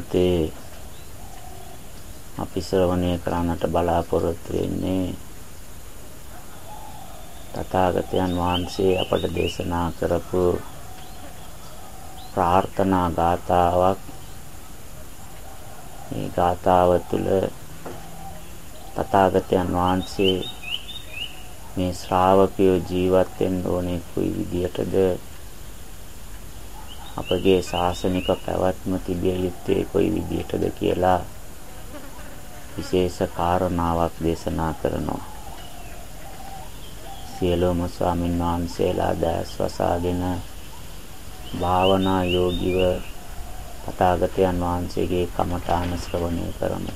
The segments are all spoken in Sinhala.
මොහොතේ අපි ශ්‍රවණය කරන්නට බලාපොරොත්තු වෙන්නේ තථාගතයන් වහන්සේ අපට දේශනා කරපු ප්‍රාර්ථනා ගාතාවක්. මේ ගාතාව තුළ තථාගතයන් වහන්සේ මේ ශ්‍රාවකයෝ ජීවත් වෙන්න ඕනේ කොයි විදියටද? අපගේ ශාසනික පැවැත්ම තිබිය යුත්තේ කොයි විදියටද කියලා විශේෂ කාරණාවක් දේශනා කරනවා සියලුම ස්වාමීන් වහන්සේලා දැස් වසාගෙන භාවනා යෝගිව තථාගතයන් වහන්සේගේ කමඨාන ශ්‍රවණය කරමු.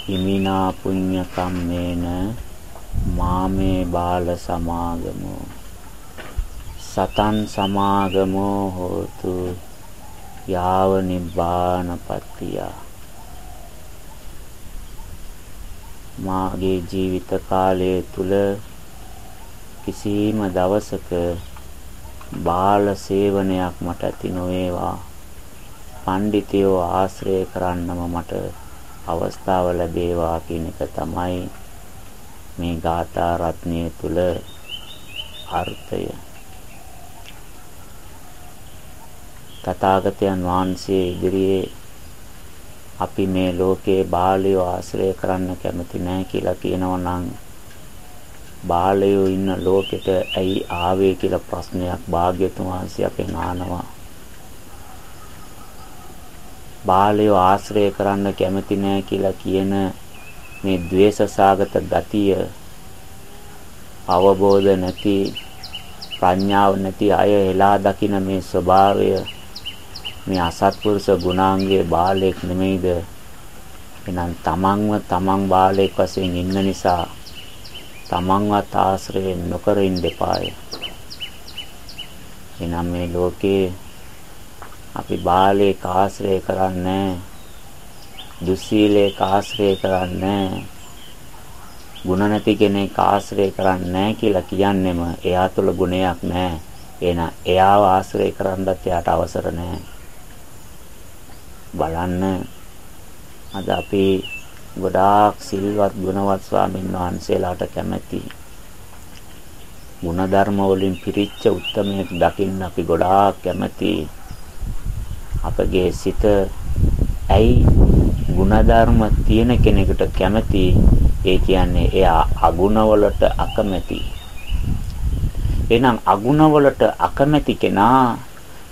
හිමිනා පුඤ්ඤ කම්මේන මාමේ බාල සමාගමෝ සතන් සමාගමෝ හෝතු යාව නිබ්බානපත්තිය මාගේ ජීවිත කාලය තුල කිසිම දවසක බාල සේවනයක් මට ඇති නොවේවා. පඬිතියෝ ආශ්‍රය කරන්නම මට අවස්ථාව ලැබේවා කියන එක තමයි මේ ගාථා රත්නය තුල අර්ථය තථාගතයන් වහන්සේ ඉදිරියේ අපි මේ ලෝකේ බාලයෝ ආශ්‍රය කරන්න කැමති නැහැ කියලා කියනවා නම් බාලයෝ ඉන්න ලෝකෙට ඇයි ආවේ කියලා ප්‍රශ්නයක් භාග්‍යතුන් වහන්සේ අපෙන් අහනවා. බාලයෝ ආශ්‍රය කරන්න කැමති නැහැ කියලා කියන මේ द्वේෂසාගත ගතිය අවබෝධ නැති ප්‍රඥාව නැති අය එලා දකින මේ ස්වභාවය මේ අසත්පුරුෂ ගුණාංගයේ බාලයෙක් නෙමෙයිද එහෙනම් තමන්ව තමන් බාලයෙක් වශයෙන් ඉන්න නිසා තමන්වත් ආශ්‍රය නොකර ඉන්න එපාය. එනම් මේ ලෝකේ අපි බාලයෙක් ආශ්‍රය කරන්නේ දුස්සීලයක ආශ්‍රය කරන්නේ ගුණ නැති කෙනෙක් ආශ්‍රය කරන්නේ කියලා කියන්නෙම එයා තුළ ගුණයක් නැහැ. එහෙනම් එයාව ආශ්‍රය කරන්නත් එයාට අවසර නැහැ. බලන්න අද අපි ගොඩාක් සිල්වත් ගුණවත් ස්වාමීන් වහන්සේලාට කැමැති. ಗುಣධර්ම වලින් පිරිච්ච උත්මයෙක් දකින්න අපි ගොඩාක් කැමැති. අපගේ සිත ඇයි ಗುಣධර්ම තියෙන කෙනෙකුට කැමති? ඒ කියන්නේ එයා අගුණවලට අකමැති. එහෙනම් අගුණවලට අකමැති කෙනා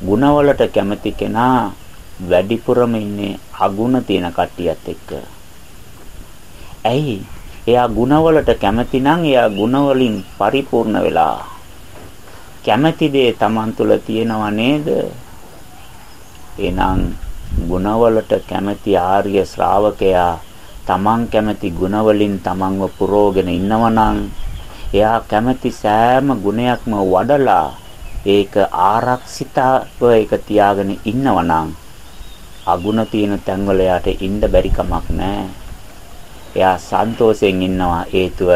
ගුණවලට කැමති කෙනා වැඩිපුරම ඉන්නේ අගුණ තියෙන කට්ටියත් එක්ක. ඇයි? එයා ගුණවලට කැමති නම් එයා ගුණවලින් පරිපූර්ණ වෙලා. කැමැති දේ Taman තුල තියෙනව නේද? එහෙනම් ගුණවලට කැමැති ආර්ය ශ්‍රාවකයා තමන් කැමැති ගුණවලින් තමන්ව පුරෝගෙන ඉන්නවනම් එයා කැමැති සෑම ගුණයක්ම වඩලා ඒක ආරක්ෂිතව ඒක තියාගෙන ඉන්නවනම් අගුණ තියෙන තැන්වල යාට ඉන්න බැරි කමක් නැහැ. එයා සන්තෝෂයෙන් ඉන්නවා හේතුව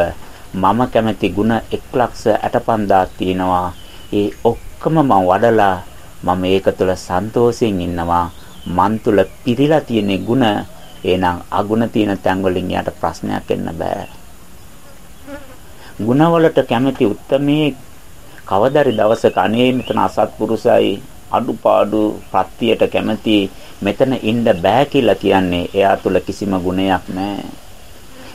මම කැමති ಗುಣ 165000ක් තියෙනවා. ඒ ඔක්කොම මම වඩලා මම ඒක තුළ සන්තෝෂයෙන් ඉන්නවා. මන් තුල පිරීලා තියෙන ಗುಣ එහෙනම් අගුණ තියෙන තැන් වලින් යාට ප්‍රශ්නයක් එන්න බෑ. ಗುಣවලට කැමැති උත්මේ කවදාරි දවසක අනේ මෙතන අසත්පුරුසයි අඩුපාඩු ප්‍රත්‍යයට කැමැති මෙතන ඉන්න බෑ කියලා කියන්නේ එයා තුල කිසිම ගුණයක් නැහැ.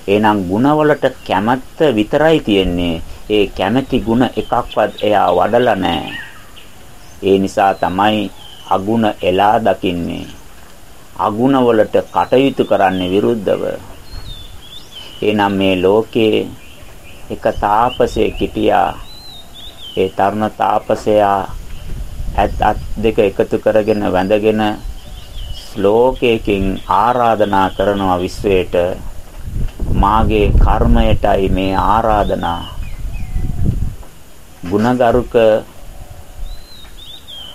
එහෙනම් ಗುಣවලට කැමැත්ත විතරයි තියෙන්නේ. ඒ කැමැති ಗುಣ එකක්වත් එයා වඩලා නැහැ. ඒ නිසා තමයි අගුණ එලා දකින්නේ. අගුණවලට කටයුතු කරන්නේ විරුද්ධව. එහෙනම් මේ ලෝකේ එක තාපසයෙක් හිටියා. ඒ තරුණ තාපසයා ඇත් දෙක එකතු කරගෙන වැඳගෙන ශ්ලෝකයකින් ආරාධනා කරනවා විශ්වයට මාගේ කර්මයටයි මේ ආරාධනා ගුණගරුක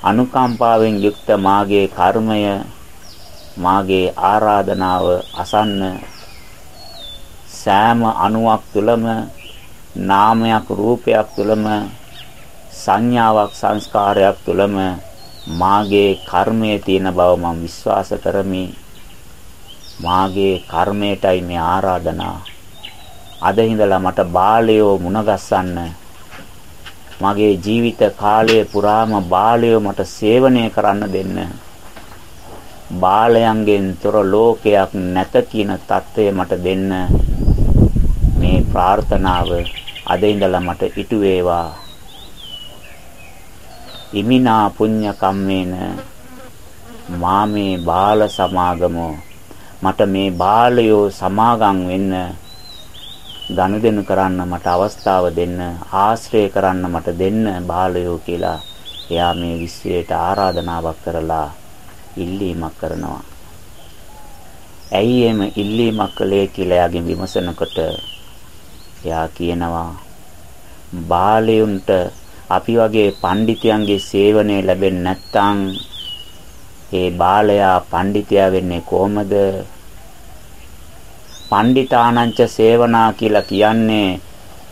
අනුකම්පාවෙන් යුක්ත මාගේ කර්මය මාගේ ආරාධනාව අසන්න සෑම අණුවක් තුළම නාමයක් රූපයක් තුළම සංඥාවක් සංස්කාරයක් තුළම මාගේ කර්මයේ තියෙන බව මම විශ්වාස කරමි. මාගේ කර්මයටයි මේ ආරාධනා. අද ඉඳලා මට බාලයෝ මුණගස්සන්න. මගේ ජීවිත කාලය පුරාම බාලයෝ මට සේවනය කරන්න දෙන්න. බාලයන්ගෙන් තොර ලෝකයක් නැත කියන தත්ත්වය මට දෙන්න. මේ ප්‍රාර්ථනාව අද ඉඳලා මට ඉටු වේවා. ඉමිනා පුඤ්ඤ කම්මේන මාමේ බාල සමාගමෝ මට මේ බාලයෝ සමාගම් වෙන්න ගනුදෙනු කරන්න මට අවස්ථාව දෙන්න ආශ්‍රය කරන්න මට දෙන්න බාලයෝ කියලා එයා මේ විශ්වයට ආරාධනාවක් කරලා ඉල්ලීමක් කරනවා. ඇයි එම ඉල්ලීමක් කළේ කියලා එයාගෙන් විමසනකොට එයා කියනවා බාලයන්ට අපි වගේ පඬිතයන්ගේ සේවනය ලැබෙන්නේ නැත්නම් ඒ බාලයා පඬිතයා වෙන්නේ කොහමද? පණ්ඩිතානංච සේවනා කියලා කියන්නේ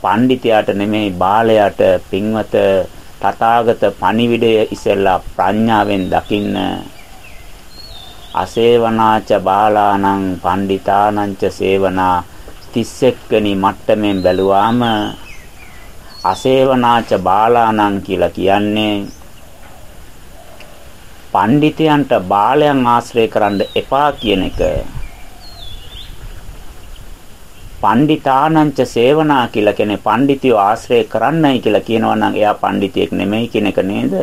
පණ්ඩිතයාට නෙමෙයි බාලයාට පින්වත තථාගත පණිවිඩය ඉසෙල්ලා ප්‍රඥාවෙන් දකින්න. අසේවනාච බාලානං පණ්ඩිතානංච සේවනා 31 වෙනි මට්ටමින් බැලුවාම අසේවනාච බාලානං කියලා කියන්නේ පඬිතයන්ට බාලයන් ආශ්‍රය කරන්න එපා කියන එක. පණ්ඩිතානංච සේවනා කියලා කියන්නේ පඬිතියෝ ආශ්‍රය කරන්නයි කියලා කියනවා නම් එයා පඬිතියෙක් නෙමෙයි කියන එක නේද?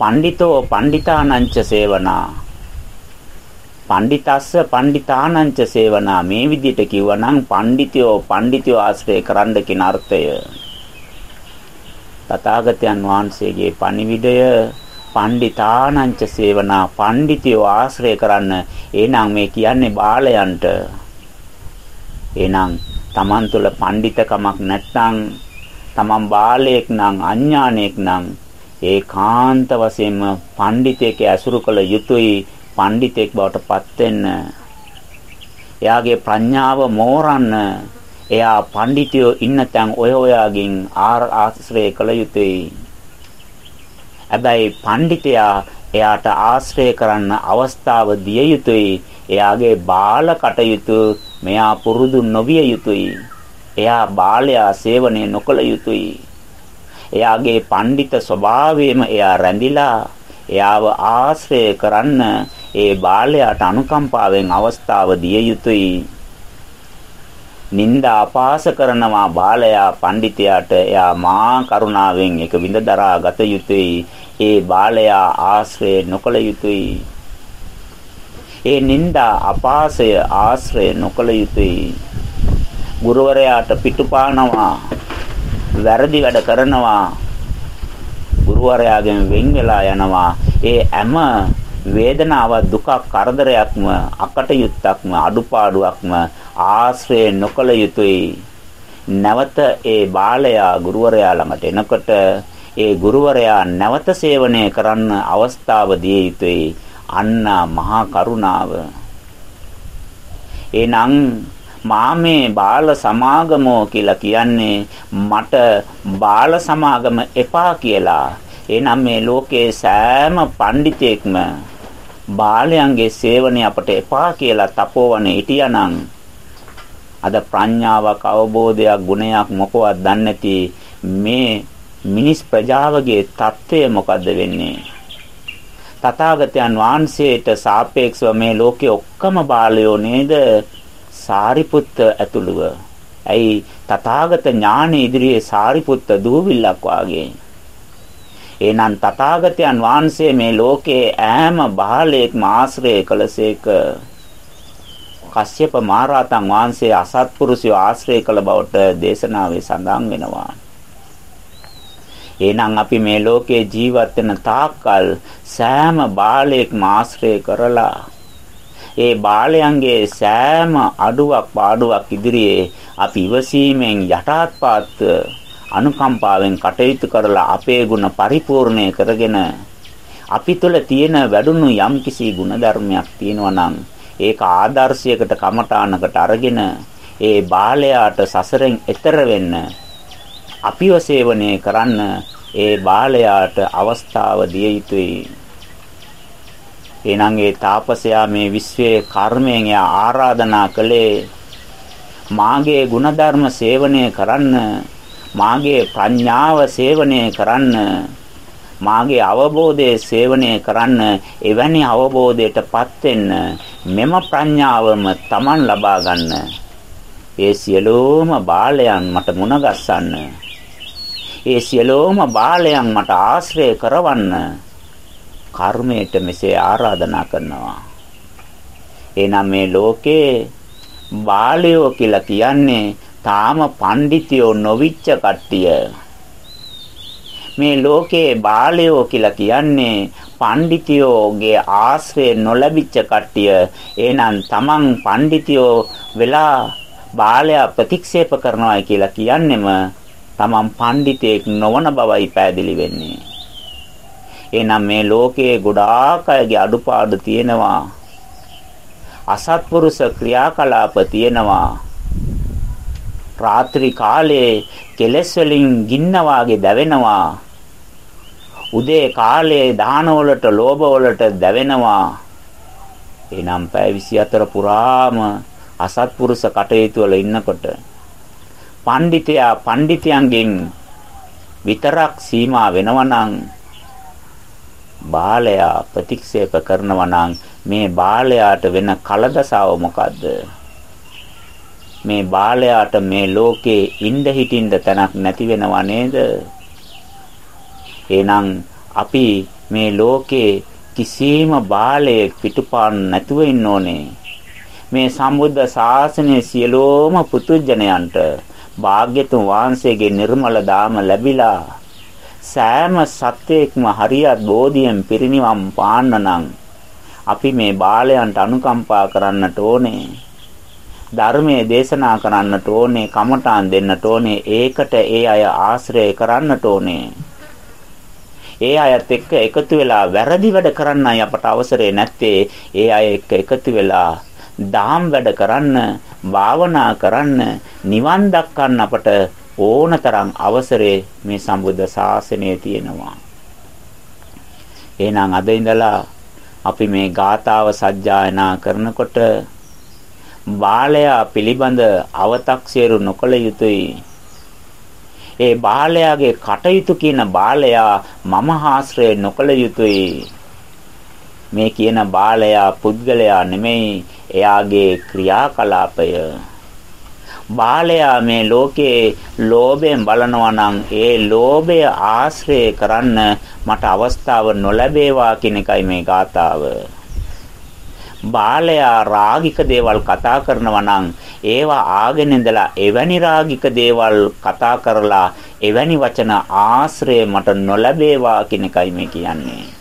පඬිතෝ පණ්ඩිතානංච සේවනා. පණ්ඩිතස්ස පණ්ඩිතානංච සේවනා. මේ විදිහට කිව්වනම් පණ්ඩිතයෝ පණ්ඩිතයෝ ආශ්‍රය කරන්න කියන අර්ථය. තථාගතයන් වහන්සේගේ පණිවිඩය පණ්ඩිතානංච සේවනා. පණ්ඩිතයෝ ආශ්‍රය කරන්න. එහෙනම් මේ කියන්නේ බාලයන්ට එහෙනම් Taman තුල පණ්ඩිතකමක් නැත්නම් Taman බාලයෙක් නම් අඥානයෙක් නම් ඒකාන්ත වශයෙන්ම පණ්ඩිතයෙක් ඇසුරු කළ යුතුයි පඬිතෙක් බවට පත් වෙන්න එයාගේ ප්‍රඥාව මෝරන්න එයා පඬිතියෝ ඉන්න තැන් ඔය ඔයාගෙන් ආශ්‍රය කළ යුතුයි. හැබැයි පඬිතයා එයාට ආශ්‍රය කරන්න අවස්ථාව දිය යුතුයි. එයාගේ බාල කටයුතු මෙයා පුරුදු නොවිය යුතුයි එයා බාලයා සේවනය නොකළ යුතුයි එයාගේ පඬිත ස්වභාවයම එයා රැඳිලා එයාව ආශ්‍රය කරන්න ඒ බාලයාට අනුකම්පාවෙන් අවස්ථාව දිය යුතුයි. නිന്ദා අපාස කරනවා බාලයා පඬිතයාට එයා මා කරුණාවෙන් එක විඳ දරා ගත යුතුයි. ඒ බාලයා ආශ්‍රය නොකළ යුතුයි. ඒ නිന്ദා අපාසය ආශ්‍රය නොකළ යුතුයි. ගුරුවරයාට පිටුපානවා වැරදි වැඩ කරනවා. ගුරුවරයාගෙන් වෙන් වෙලා යනවා. ඒ හැම වේදනාවක් දුකක් කරදරයක්ම අකටයුත්තක්ම අඩුපාඩුවක්ම ආශ්‍රය නොකළ යුතුයි. නැවත ඒ බාලයා ගුරුවරයා ළඟට එනකොට ඒ ගුරුවරයා නැවත සේවනය කරන්න අවස්ථාව දිය යුතුයි. අන්න මහා කරුණාව. එනං මාමේ බාල සමාගමෝ කියලා කියන්නේ මට බාල සමාගම එපා කියලා. එනම් මේ ලෝකේ සෑම පඬිතෙක්ම බාලයන්ගේ සේවනය අපට එපා කියලා තපෝවනේ හිටියානම් අද ප්‍රඥාවක් අවබෝධයක් ගුණයක් මොකවත් දන්නේ නැති මේ මිනිස් ප්‍රජාවගේ తත්වය මොකද්ද වෙන්නේ? තථාගතයන් වහන්සේට සාපේක්ෂව මේ ලෝකේ ඔක්කොම බාලයෝ නේද? සාරිපුත්ත ඇතුළුව. ඇයි? තථාගත ඥාන ඉදිරියේ සාරිපුත්ත දූවිල්ලක් වාගේ. එහෙනම් තථාගතයන් වහන්සේ මේ ලෝකයේ ඈම බාලයෙක්ම ආශ්‍රය කළසේක? කශ්‍යප මහරහතන් වහන්සේ අසත්පුරුෂය ආශ්‍රය කළ බවට දේශනාවේ සඳහන් වෙනවා. එහෙනම් අපි මේ ලෝකේ ජීවත් වෙන තාක්කල් සෑම බාලයෙක්ම ආශ්‍රය කරලා ඒ බාලයන්ගේ සෑම අඩුවක් පාඩුවක් ඉදිරියේ අපි ඉවසීමෙන් යටාත්පාත් අනුකම්පාවෙන් කටයුතු කරලා අපේ ගුණ පරිපූර්ණය කරගෙන අපි තුළ තියෙන වැඩුණු යම්කිසි ಗುಣධර්මයක් තියෙනවා නම් ඒක ආදර්ශයකට කමඨානකට අරගෙන ඒ බාලයාට සසරෙන් එතර වෙන්න අපිව සේවනය කරන්න ඒ බාලයාට අවස්ථාව දිය යුතුයි. එනං ඒ තාපසයා මේ විශ්වයේ කර්මයෙන් එයා ආරාධනා කළේ මාගේ ಗುಣධර්ම සේවනය කරන්න මාගේ ප්‍රඥාව සේවනය කරන්න මාගේ අවබෝධය සේවනය කරන්න එවැනි අවබෝධයටපත් වෙන්න මෙම ප්‍රඥාවම Taman ලබා ගන්න ඒ සියලුම බාලයන් මට මුණ ගස්සන්න ඒ සියලුම බාලයන් මට ආශ්‍රය කරවන්න කර්මයට මෙසේ ආරාධනා කරනවා. එනම් මේ ලෝකේ බාලයෝ කියලා කියන්නේ තාම පඬිතියෝ නොවිච්ච කට්ටිය. මේ ලෝකේ බාලයෝ කියලා කියන්නේ පඬිතියෝගේ ආශ්‍රය නොලැබිච්ච කට්ටිය. එහෙනම් තමන් පඬිතියෝ වෙලා බාලයා ප්‍රතික්ෂේප කරනවා කියලා කියන්නෙම තමන් පඬිතෙක් නොවන බවයි පැහැදිලි වෙන්නේ. එහෙනම් මේ ලෝකයේ ගොඩාක් අයගේ අඩුපාඩු තියෙනවා. අසත්පුරුෂ ක්‍රියාකලාප තියෙනවා. රාත්‍රී කාලයේ කෙලස් වලින් ගින්න වාගේ දැවෙනවා. උදේ කාලයේ දාන වලට ලෝභ වලට දැවෙනවා. එනම් පැය 24 පුරාම අසත්පුරුෂ කටයුතු වල ඉන්නකොට පඬිතයා පඬිතයන්ගෙන් විතරක් සීමා වෙනවා නම් බාලයා ප්‍රතික්ෂේප කරනවා නම් මේ බාලයාට වෙන කලදසාව මොකද්ද මේ බාලයාට මේ ලෝකේ ඉඳ හිටින්න තැනක් නැති වෙනව නේද? එහෙනම් අපි මේ ලෝකේ කිසිම බාලයෙක් පිටුපාන්න නැතුව ඉන්න ඕනේ. මේ සම්බුද්ධ ශාසනයේ සියලෝම පුතුජනයන්ට භාග්‍යතුන් වහන්සේගේ නිර්මල දාම ලැබිලා සෑම සත්‍යයක්ම හරියත් බෝධියෙන් පිරිනිවන් පාන්න නම් අපි මේ බාලයන්ට අනුකම්පා කරන්නට ඕනේ. ධර්මයේ දේශනා කරන්නට ඕනේ කමඨාන් දෙන්නට ඕනේ ඒකට ඒ අය ආශ්‍රය කරන්නට ඕනේ ඒ අයත් එක්ක එකතු වෙලා වැරදි වැඩ කරන්නයි අපට අවසරේ නැත්තේ ඒ අය එක්ක එකතු වෙලා දාම් වැඩ කරන්න භාවනා කරන්න නිවන් දක්කන්න අපට ඕනතරම් අවසරේ මේ සම්බුද්ධ ශාසනයේ තියෙනවා එහෙනම් අද ඉඳලා අපි මේ ගාතාව සජ්ජායනා කරනකොට බාලයා පිළිබඳ අව탁සේරු නොකළ යුතුයි. ඒ බාලයාගේ කටයුතු කියන බාලයා මම ආශ්‍රය නොකළ යුතුයි. මේ කියන බාලයා පුද්ගලයා නෙමෙයි එයාගේ ක්‍රියාකලාපය. බාලයා මේ ලෝකේ ලෝභයෙන් බලනවා නම් ඒ ලෝභය ආශ්‍රය කරන්න මට අවස්ථාව නොලැබේවා කියන එකයි මේ ගාතාව. බාලයා රාගික දේවල් කතා කරනවා නම් ඒවා ආගෙන ඉඳලා එවැනි රාගික දේවල් කතා කරලා එවැනි වචන ආශ්‍රය මට නොලැබේවා කියන එකයි මේ කියන්නේ.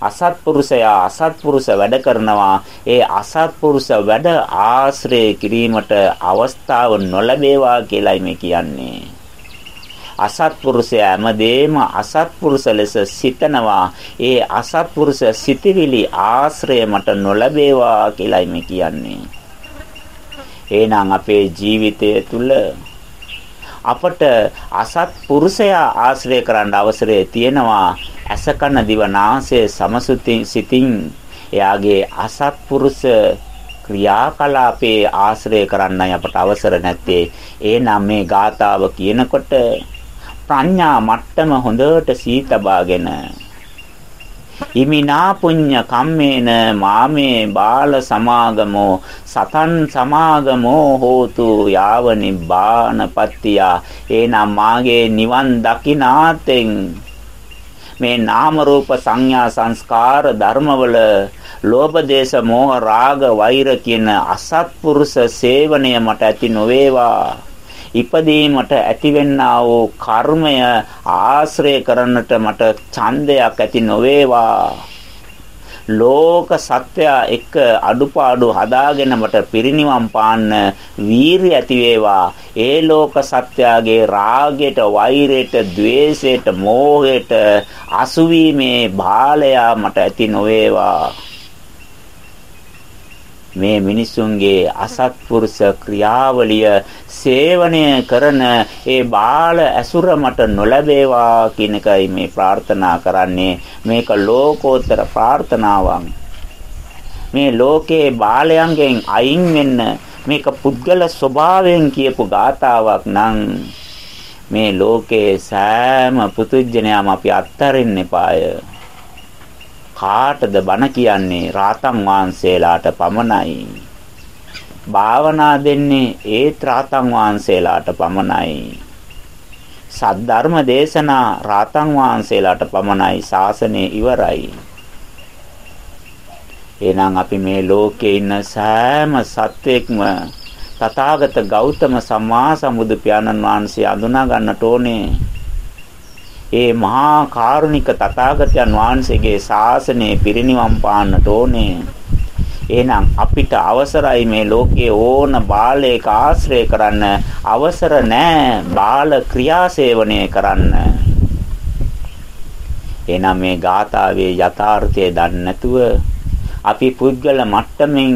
අසත්පුරුෂයා අසත්පුරුෂ වැඩ කරනවා ඒ අසත්පුරුෂ වැඩ ආශ්‍රය කිරීමට අවස්ථාව නොලැබේවා කියලායි මේ කියන්නේ. අසත්පුරුෂයා හැමදේම අසත්පුරුෂ ලෙස සිතනවා. ඒ අසත්පුරුෂ සිතිවිලි ආශ්‍රය මට නොලැබේවා කියලායි මේ කියන්නේ. එහෙනම් අපේ ජීවිතය තුළ අපට අසත්පුරුෂයා ආශ්‍රය කරන්න අවසරය තියෙනවා. අසකන දිවනාසය සමසුතින් සිතින් එයාගේ අසත්පුරුෂ ක්‍රියාකලාපේ ආශ්‍රය කරන්නයි අපට අවසර නැත්තේ. එහෙනම් මේ ගාතාව කියනකොට ප්‍රඥා මට්ටම හොඳට සීතබාගෙන ඉමිනා පුඤ්ඤ කම්මේන මාමේ බාල සමාගමෝ සතන් සමාගමෝ හෝතු යාව නිබ්බානපත්තිය එනම් මාගේ නිවන් දකිනාතෙන් මේ නාම රූප සංඥා සංස්කාර ධර්මවල ලෝභ දේශ මොහ රාග වෛර කියන අසත්පුරුෂ සේවනය මට ඇති නොවේවා. ඉපදීමට ඇතිවෙන්නා වූ කර්මය ආශ්‍රය කරන්නට මට ඡන්දයක් ඇති නොවේවා. ලෝක සත්‍යය එක්ක අඩුපාඩු හදාගෙන මට පිරිනිවන් පාන්න වීරිය ඇති වේවා ඒ ලෝක සත්‍යයේ රාගයට වෛරයට ద్వේෂයට මෝහයට අසුවීමේ බාලයා මට ඇති නොවේවා. මේ මිනිසුන්ගේ අසත්පුරුෂ ක්‍රියාවලිය සේවනය කරන ඒ බාල ඇසුර මට නොලැබේවා කියන එකයි මේ ප්‍රාර්ථනා කරන්නේ. මේක ලෝකෝත්තර ප්‍රාර්ථනාවක්. මේ ලෝකේ බාලයන්ගෙන් අයින් වෙන්න මේක පුද්ගල ස්වභාවයෙන් කියපු ගාතාවක් නම් මේ ලෝකේ සෑම පුතුජනයම අපි අත්තරින්න එපාය. කාටද බණ කියන්නේ රාතන් වහන්සේලාට පමණයි. භාවනා දෙන්නේ ඒත් රාතන් වහන්සේලාට පමණයි. සද්ධර්ම දේශනා රාතන් වහන්සේලාට පමණයි ශාසනය ඉවරයි. එහෙනම් අපි මේ ලෝකේ ඉන්න සෑම සත්වෙක්ම තථාගත ගෞතම සම්මා සම්බුදු පියාණන් වහන්සේ අඳුනා ගන්නට ඕනේ. ඒ මහා කාරුණික තථාගතයන් වහන්සේගේ ශාසනය පිරිනිවන් පාන්නට ඕනේ. එහෙනම් අපිට අවසරයි මේ ලෝකයේ ඕන බාලයක ආශ්‍රය කරන්න අවසර නැහැ බාල ක්‍රියාසේවනය කරන්න. එහෙනම් මේ ගාථාවේ යථාර්ථය දන්නේ නැතුව අපි පුද්ගල මට්ටමින්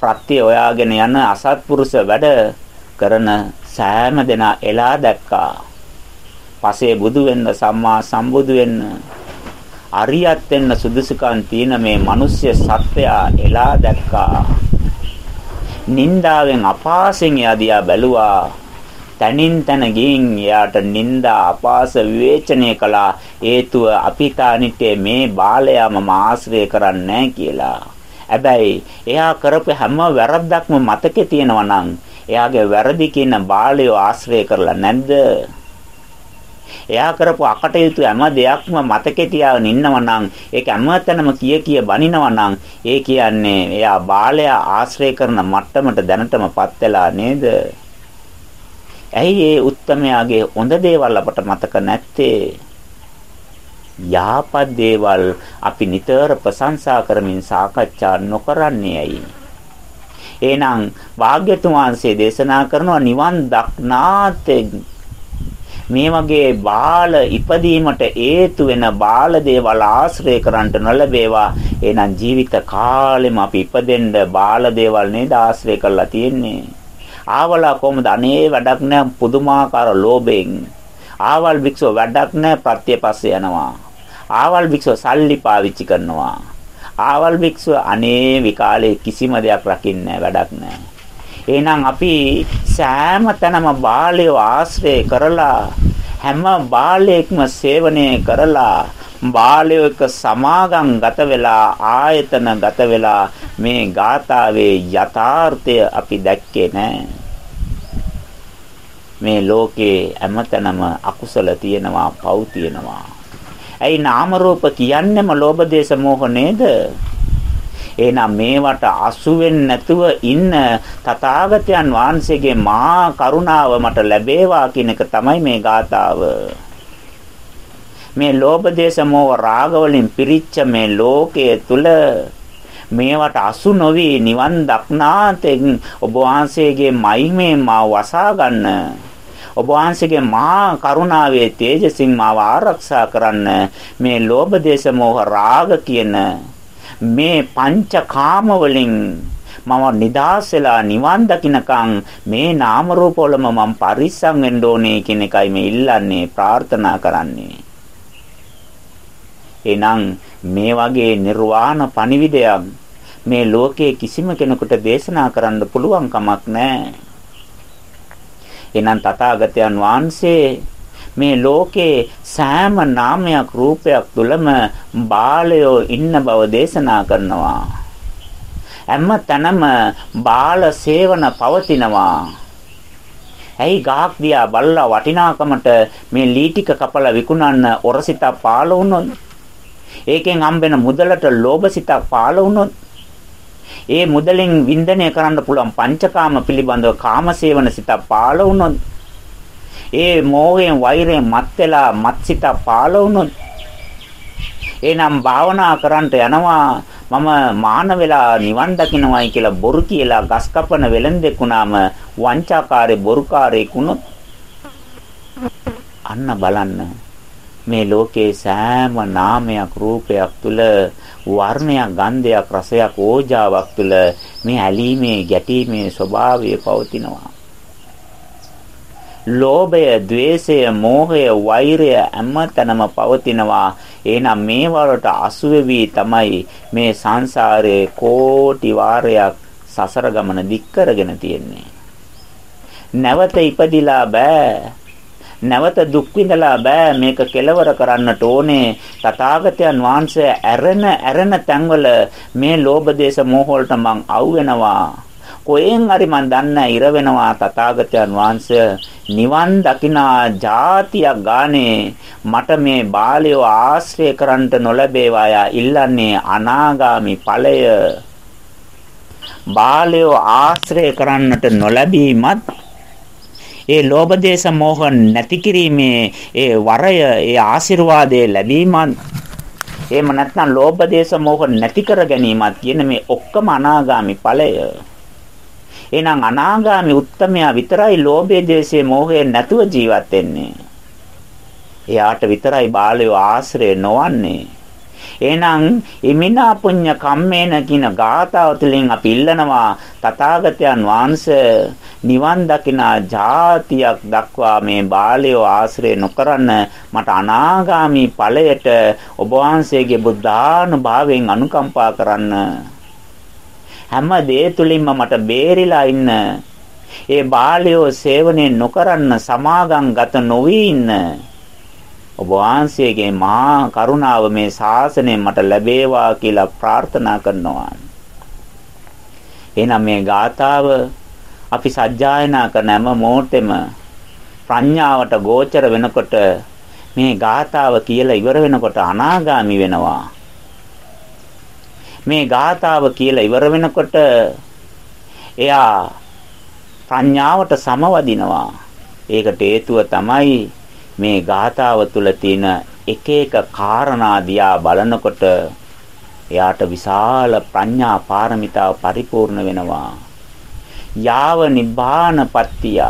ප්‍රත්‍ය හොයාගෙන යන අසත්පුරුෂ වැඩ කරන සෑම දෙනා එලා දැක්කා. පසේ බුදු වෙන්න සම්මා සම්බුදු වෙන්න අරියත් වෙන්න සුදුසුකම් තියෙන මේ මිනිස්ය සත්වයා එලා දැක්කා. නින්දාවෙන් අපාසෙන් යදියා බැලුවා. තනින් තන ගින් එයාට නිന്ദා අපාස විවේචනය කළා හේතුව අපිතානිටේ මේ බාලයා මම ආශ්‍රය කරන්නේ කියලා. හැබැයි එයා කරපු හැම වැරද්දක්ම මතකේ තියෙනවා නම් එයාගේ වැරදි කියන බාලයෝ ආශ්‍රය කරලා නැද්ද? එයා කරපු අකටයුතු හැම දෙයක්ම මතකේ තියාගෙන ඉන්නවා නම් ඒක හැමතැනම කිය කිය බනිනවා නම් ඒ කියන්නේ එයා බාලයා ආශ්‍රය කරන මට්ටමට දැනටමපත් වෙලා නේද? ඇයි ඒ උත්තමයාගේ හොඳ දේවල් අපට මතක නැත්තේ? යහපත් දේවල් අපි නිතර ප්‍රශංසා කරමින් සාකච්ඡා නොකරන්නේ ඇයි? එහෙනම් වාග්යතුන් වහන්සේ දේශනා කරනවා නිවන් දක්නාත් මේ වගේ බාල ඉපදීමට හේතු වෙන බාල දේවල් ආශ්‍රය කරන්නට නොලැබේවා. එහෙනම් ජීවිත කාලෙම අපි ඉපදෙන්න බාල දේවල් නේද ආශ්‍රය කරලා තියෙන්නේ. ආවලා කොහොමද අනේ වැඩක් නෑ පුදුමාකාර ලෝභයෙන්. ආවල් භික්ෂුව වැඩක් නෑ ප්‍රත්‍යපස්සේ යනවා. ආවල් භික්ෂුව සල්ලි පාවිච්චි කරනවා. ආවල් භික්ෂුව අනේ විකාලේ කිසිම දෙයක් රකින්නේ වැඩක් නෑ. එහෙනම් අපි සෑම තැනම බාලය ආශ්‍රය කරලා හැම බාලයෙක්ම සේවනය කරලා බාලයෝ එක්ක සමාගම් ගත වෙලා ආයතන ගත වෙලා මේ ගාථාවේ යථාර්ථය අපි දැක්කේ නෑ. මේ ලෝකේ හැමතැනම අකුසල තියෙනවා පව් තියෙනවා. ඇයි නාම රූප කියන්නේම ලෝභ දේශ මොහ නේද? එහෙනම් මේවට අසු නැතුව ඉන්න තථාගතයන් වහන්සේගේ මහා කරුණාව මට ලැබේවා කියන එක තමයි මේ ගාතාව. මේ ලෝභ දේශ මොහ රාග වලින් පිරිච්ච මේ ලෝකයේ තුල මේවට අසු නොවි නිවන් දක්නාතෙන් ඔබ වහන්සේගේ මහිමේ මාව වසා ගන්න ඔබ වහන්සේගේ මහා කරුණාවේ තේජසින් මාව ආරක්ෂා කරන්න මේ ලෝභ දේශ මොහ රාග කියන මේ පංචකාම වලින් මම නිදාස් වෙලා නිවන් දකින්නකම් මේ නාම රූප වලම මම පරිස්සම් වෙන්න ඕනේ කියන එකයි මේ ඉල්ලන්නේ ප්‍රාර්ථනා කරන්නේ. එහෙනම් මේ වගේ නිර්වාණ පණිවිඩයක් මේ ලෝකයේ කිසිම කෙනෙකුට දේශනා කරන්න පුළුවන් කමක් නැහැ. එහෙනම් තථාගතයන් වහන්සේ මේ ලෝකේ සෑම නාමයක් රූපයක් තුලම බාලයෝ ඉන්න බව දේශනා කරනවා. හැම තැනම බාල සේවන පවතිනවා. ඇයි ගාක් දියා බල්ලා වටිනාකමට මේ ලී ටික කපලා විකුණන්න ඔරසිතක් පාළ වුණොත් ඒකෙන් හම්බෙන මුදලට ලෝභසිතක් පාළ වුණොත් ඒ මුදලින් වින්දනය කරන්න පුළුවන් පංචකාම පිළිබඳව කාමසේවන සිතක් පාළ වුණොත් ඒ මෝහයෙන් වෛරයෙන් මත් වෙලා මත්සිත පාළ වුණොත් එනම් භාවනා කරන්නට යනවා. මම මාන වෙලා නිවන් දකින්නවයි කියලා බොරු කියලා ගස් කපන වෙලෙන්දෙක් වුණාම වංචාකාරේ බොරුකාරයෙක් වුණොත් අන්න බලන්න. මේ ලෝකේ සෑම නාමයක් රූපයක් තුල වර්ණයක් ගන්ධයක් රසයක් ඕජාවක් තුළ මේ ඇලීමේ ගැටීමේ ස්වභාවය පවතිනවා. ලෝභය, ద్వේෂය, මෝහය, වෛරය හැමතැනම පවතිනවා. එහෙනම් මේ වලට අසු තමයි මේ සංසාරයේ කෝටි වාරයක් සසර ගමන දික් කරගෙන තියෙන්නේ. නැවත ඉපදිලා බෑ. නැවත දුක් විඳලා බෑ මේක කෙලවර කරන්නට ඕනේ තථාගතයන් වහන්සේ ඇරෙන ඇරෙන තැන්වල මේ ලෝභ දේශ මොහ වලට මං අවු වෙනවා කොහෙන් හරි මං දන්නේ ඉර වෙනවා තථාගතයන් වහන්සේ. නිවන් දකිනා જાතියක් ගානේ මට මේ බාලයෝ ආශ්‍රය කරන්නට නොලැබේවා ඉල්ලන්නේ අනාගාමි ඵලය. බාලයෝ ආශ්‍රය කරන්නට නොලැබීමත් ඒ ලෝභ දේශ මොහ නැති කිරීමේ ඒ වරය ඒ ආශිර්වාදයේ ලැබීමත් එහෙම නැත්නම් ලෝභ දේශ මොහ නැති කර ගැනීමත් කියන මේ ඔක්කොම අනාගාමි ඵලය. එහෙනම් අනාගාමි උත්තමයා විතරයි ලෝභයේ දේශයේ මෝහයේ නැතුව ජීවත් වෙන්නේ. එයාට විතරයි බාලයෝ ආශ්‍රය නොවන්නේ. එහෙනම් ඉමිනා පුඤ්ඤ කම්මේන කියන ගාථාව තුළින් අපි ඉල්ලනවා තථාගතයන් වහන්සේ නිවන් දකිනා જાතියක් දක්වා මේ බාලයෝ ආශ්‍රය නොකරන මට අනාගාමි ඵලයට ඔබ වහන්සේගේ බුද්ධානුභාවයෙන් අනුකම්පා කරන්න හැම දේ තුලින්ම මට බේරිලා ඉන්න. ඒ බාලයෝ සේවනය නොකරන්න සමාගම් ගත නොවි ඉන්න. ඔබ වහන්සේගේ මහා කරුණාව මේ ශාසනය මට ලැබේවා කියලා ප්‍රාර්ථනා කරනවා. එහෙනම් මේ ගාථාව අපි සජ්ජායනා කරන හැම මොහොතෙම ප්‍රඥාවට ගෝචර වෙනකොට මේ ගාථාව කියලා ඉවර වෙනකොට අනාගාමි වෙනවා. මේ ගාථාව කියලා ඉවර වෙනකොට එයා ප්‍රඥාවට සමවදිනවා. ඒකට හේතුව තමයි මේ ගාථාව තුල තියෙන එක එක කාරණා දිහා බලනකොට එයාට විශාල ප්‍රඥා පාරමිතාව පරිපූර්ණ වෙනවා. යාව නිබ්බාන පත්තිය.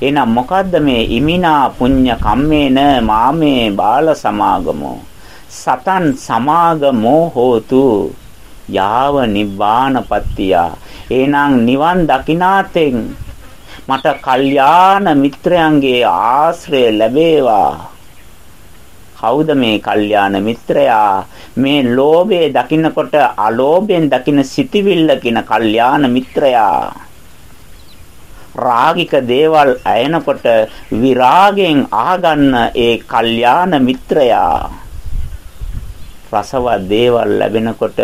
එහෙනම් මොකද්ද මේ ඉමිනා පුඤ්ඤ කම්මේන මාමේ බාල සමාගමෝ සතන් සමාගමෝ හෝතු යාව නිබ්බානපත්තිය එහෙනම් නිවන් දකිනාතෙන් මට කල්යාණ මිත්‍රයන්ගේ ආශ්‍රය ලැබේවා. කවුද මේ කල්යාණ මිත්‍රයා? මේ ලෝභයේ දකින්නකොට අලෝභයෙන් දකින්න සිටිවිල්ල කියන කල්යාණ මිත්‍රයා. රාගික දේවල් ඇයෙනකොට විරාගයෙන් ආගන්න ඒ කල්යාණ මිත්‍රයා. රසවත් දේවල් ලැබෙනකොට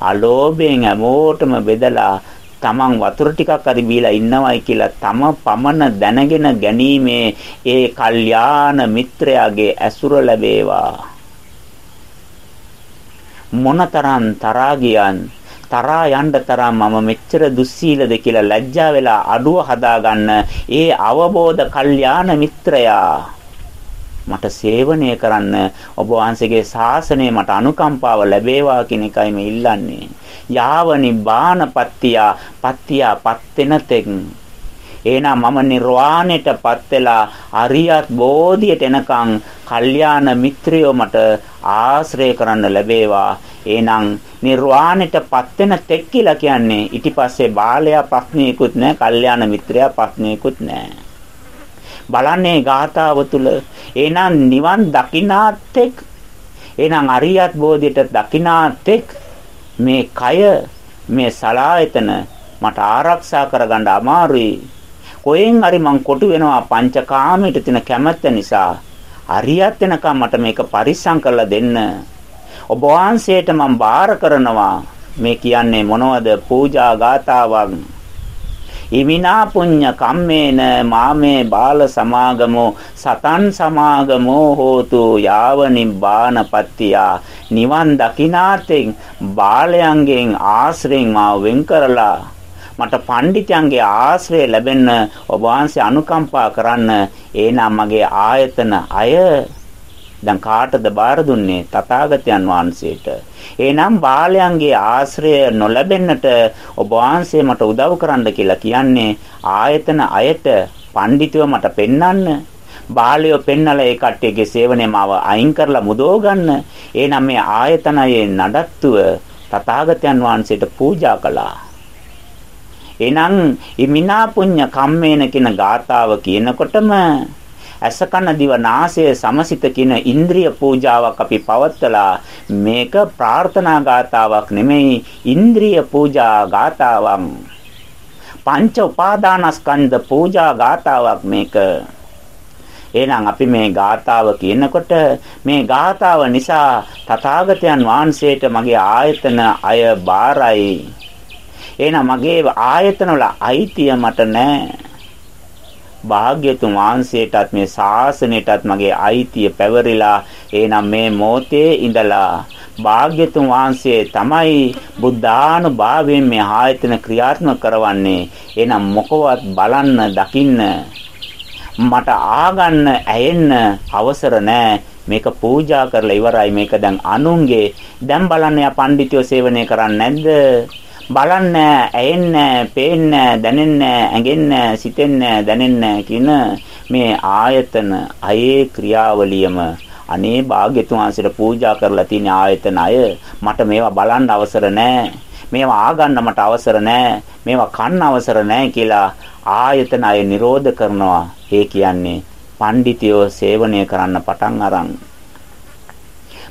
අලෝභයෙන් හැමෝටම බෙදලා තමන් වතුර ටිකක් හරි බීලා ඉන්නවයි කියලා තම පමණ දැනගෙන ගැනීමේ ඒ කල්යාණ මිත්‍රයාගේ ඇසුර ලැබේවා. මොනතරම් තරාගියන් තරහා යන්න තරම් මම මෙච්චර දුස්සීලද කියලා ලැජ්ජා වෙලා අඩුව හදාගන්න ඒ අවබෝධ කල්යාණ මිත්‍රයා මට සේවනය කරන්න ඔබ වහන්සේගේ ශාසනය මට අනුකම්පාව ලැබේවා කියන එකයි මේ ඉල්ලන්නේ. යාවනි බානපත්තිය පත්තිය පත්තෙන තෙක් එහෙනම් මම නිර්වාණයටපත් වෙලා අරියත් බෝධියට එනකන් කල්යාණ මිත්‍රයෝ මට ආශ්‍රය කරන්න ලැබේවා. එහෙනම් නිර්වාණයටපත් වෙන තෙක් කියලා කියන්නේ ඊට පස්සේ බාලයා ප්‍රශ්නයකුත් නැහැ, කල්යාණ මිත්‍රයා ප්‍රශ්නයකුත් නැහැ. බලන්නේ ගාථාව තුල එහෙනම් නිවන් දකින්නාත්ෙක් එහෙනම් අරියත් බෝධියට දකින්නාත්ෙක් මේ කය මේ සලායතන මට ආරක්ෂා කරගන්න අමාරුයි. කොහෙන් හරි මං කොටු වෙනවා පංචකාමයට තියෙන කැමැත්ත නිසා. අරියත් වෙනකම් මට මේක පරිස්සම් කරලා දෙන්න. ඔබ වහන්සේට මම බාර කරනවා. මේ කියන්නේ මොනවද? පූජා ගාතාවක් ඉමිනා පුඤ්ඤ කම්මේන මාමේ බාල සමාගමෝ සතන් සමාගමෝ හෝතු යාව නිබ්බානපත්තිය නිවන් දකිනාතෙන් බාලයන්ගෙන් ආශ්‍රයෙන් මාව වෙන් කරලා මට පඬිතයන්ගේ ආශ්‍රය ලැබෙන්න ඔබ වහන්සේ අනුකම්පා කරන්න. එනම් මගේ ආයතන අය දැන් කාටද බාර දුන්නේ තථාගතයන් වහන්සේට. එහෙනම් බාලයන්ගේ ආශ්‍රය නොලැබෙන්නට ඔබ වහන්සේ මට උදව් කරන්න කියලා කියන්නේ ආයතන අයට පඬිතුව මට පෙන්වන්න. බාලයෝ පෙන්නලා ඒ කට්ටියගේ සේවනයේ මාව අයින් කරලා මුදව ගන්න. එහෙනම් මේ ආයතනයේ නඩත්තුව තථාගතයන් වහන්සේට පූජා කළා. එහෙනම් ඉමිනා පුඤ්ඤ කම්මේන කියන ගාතාව කියනකොටම අසකන දිව නාසය සමසිත කියන ඉන්ද්‍රිය පූජාවක් අපි පවත්ලා මේක ප්‍රාර්ථනා ගාතාවක් නෙමෙයි ඉන්ද්‍රිය පූජා ගාතාවක් පංච උපාදානස්කන්ධ පූජා ගාතාවක් මේක එහෙනම් අපි මේ ගාතාව කියනකොට මේ ගාතාව නිසා තථාගතයන් වහන්සේට මගේ ආයතන අය බාරයි. එහෙනම් මගේ ආයතන වල අයිතිය මට නැහැ. භාග්‍යතුන් වහන්සේටත් මේ ශාසනයටත් මගේ අයිතිය පැවරිලා එහෙනම් මේ මොහොතේ ඉඳලා භාග්‍යතුන් වහන්සේ තමයි බුද්ධානුභාවයෙන් මේ ආයතන ක්‍රියාත්මක කරවන්නේ. එහෙනම් මොකවත් බලන්න දකින්න මට ආගන්න ඇයෙන්න අවසර නැහැ මේක පූජා කරලා ඉවරයි. මේක දැන් අනුන්ගේ. දැන් බලන්න යා පඬිතුයෝ සේවනය කරන්නේ නැද්ද? බලන්න ඇයෙන්න පේන්න දැනෙන්න ඇඟෙන්න සිතෙන්න දැනෙන්න කියන මේ ආයතන අයේ ක්‍රියාවලියම අනේ භාග්‍යතුන් වහන්සේට පූජා කරලා තියෙන ආයතන අය මට මේවා බලන්න අවසර නැහැ මේවා ආගන්න මට අවසර නැහැ මේවා කන්න අවසර නැහැ කියලා ආයතන අය නිරෝධ කරනවා. ඒ කියන්නේ පඬිතියෝ සේවනය කරන්න පටන් අරන්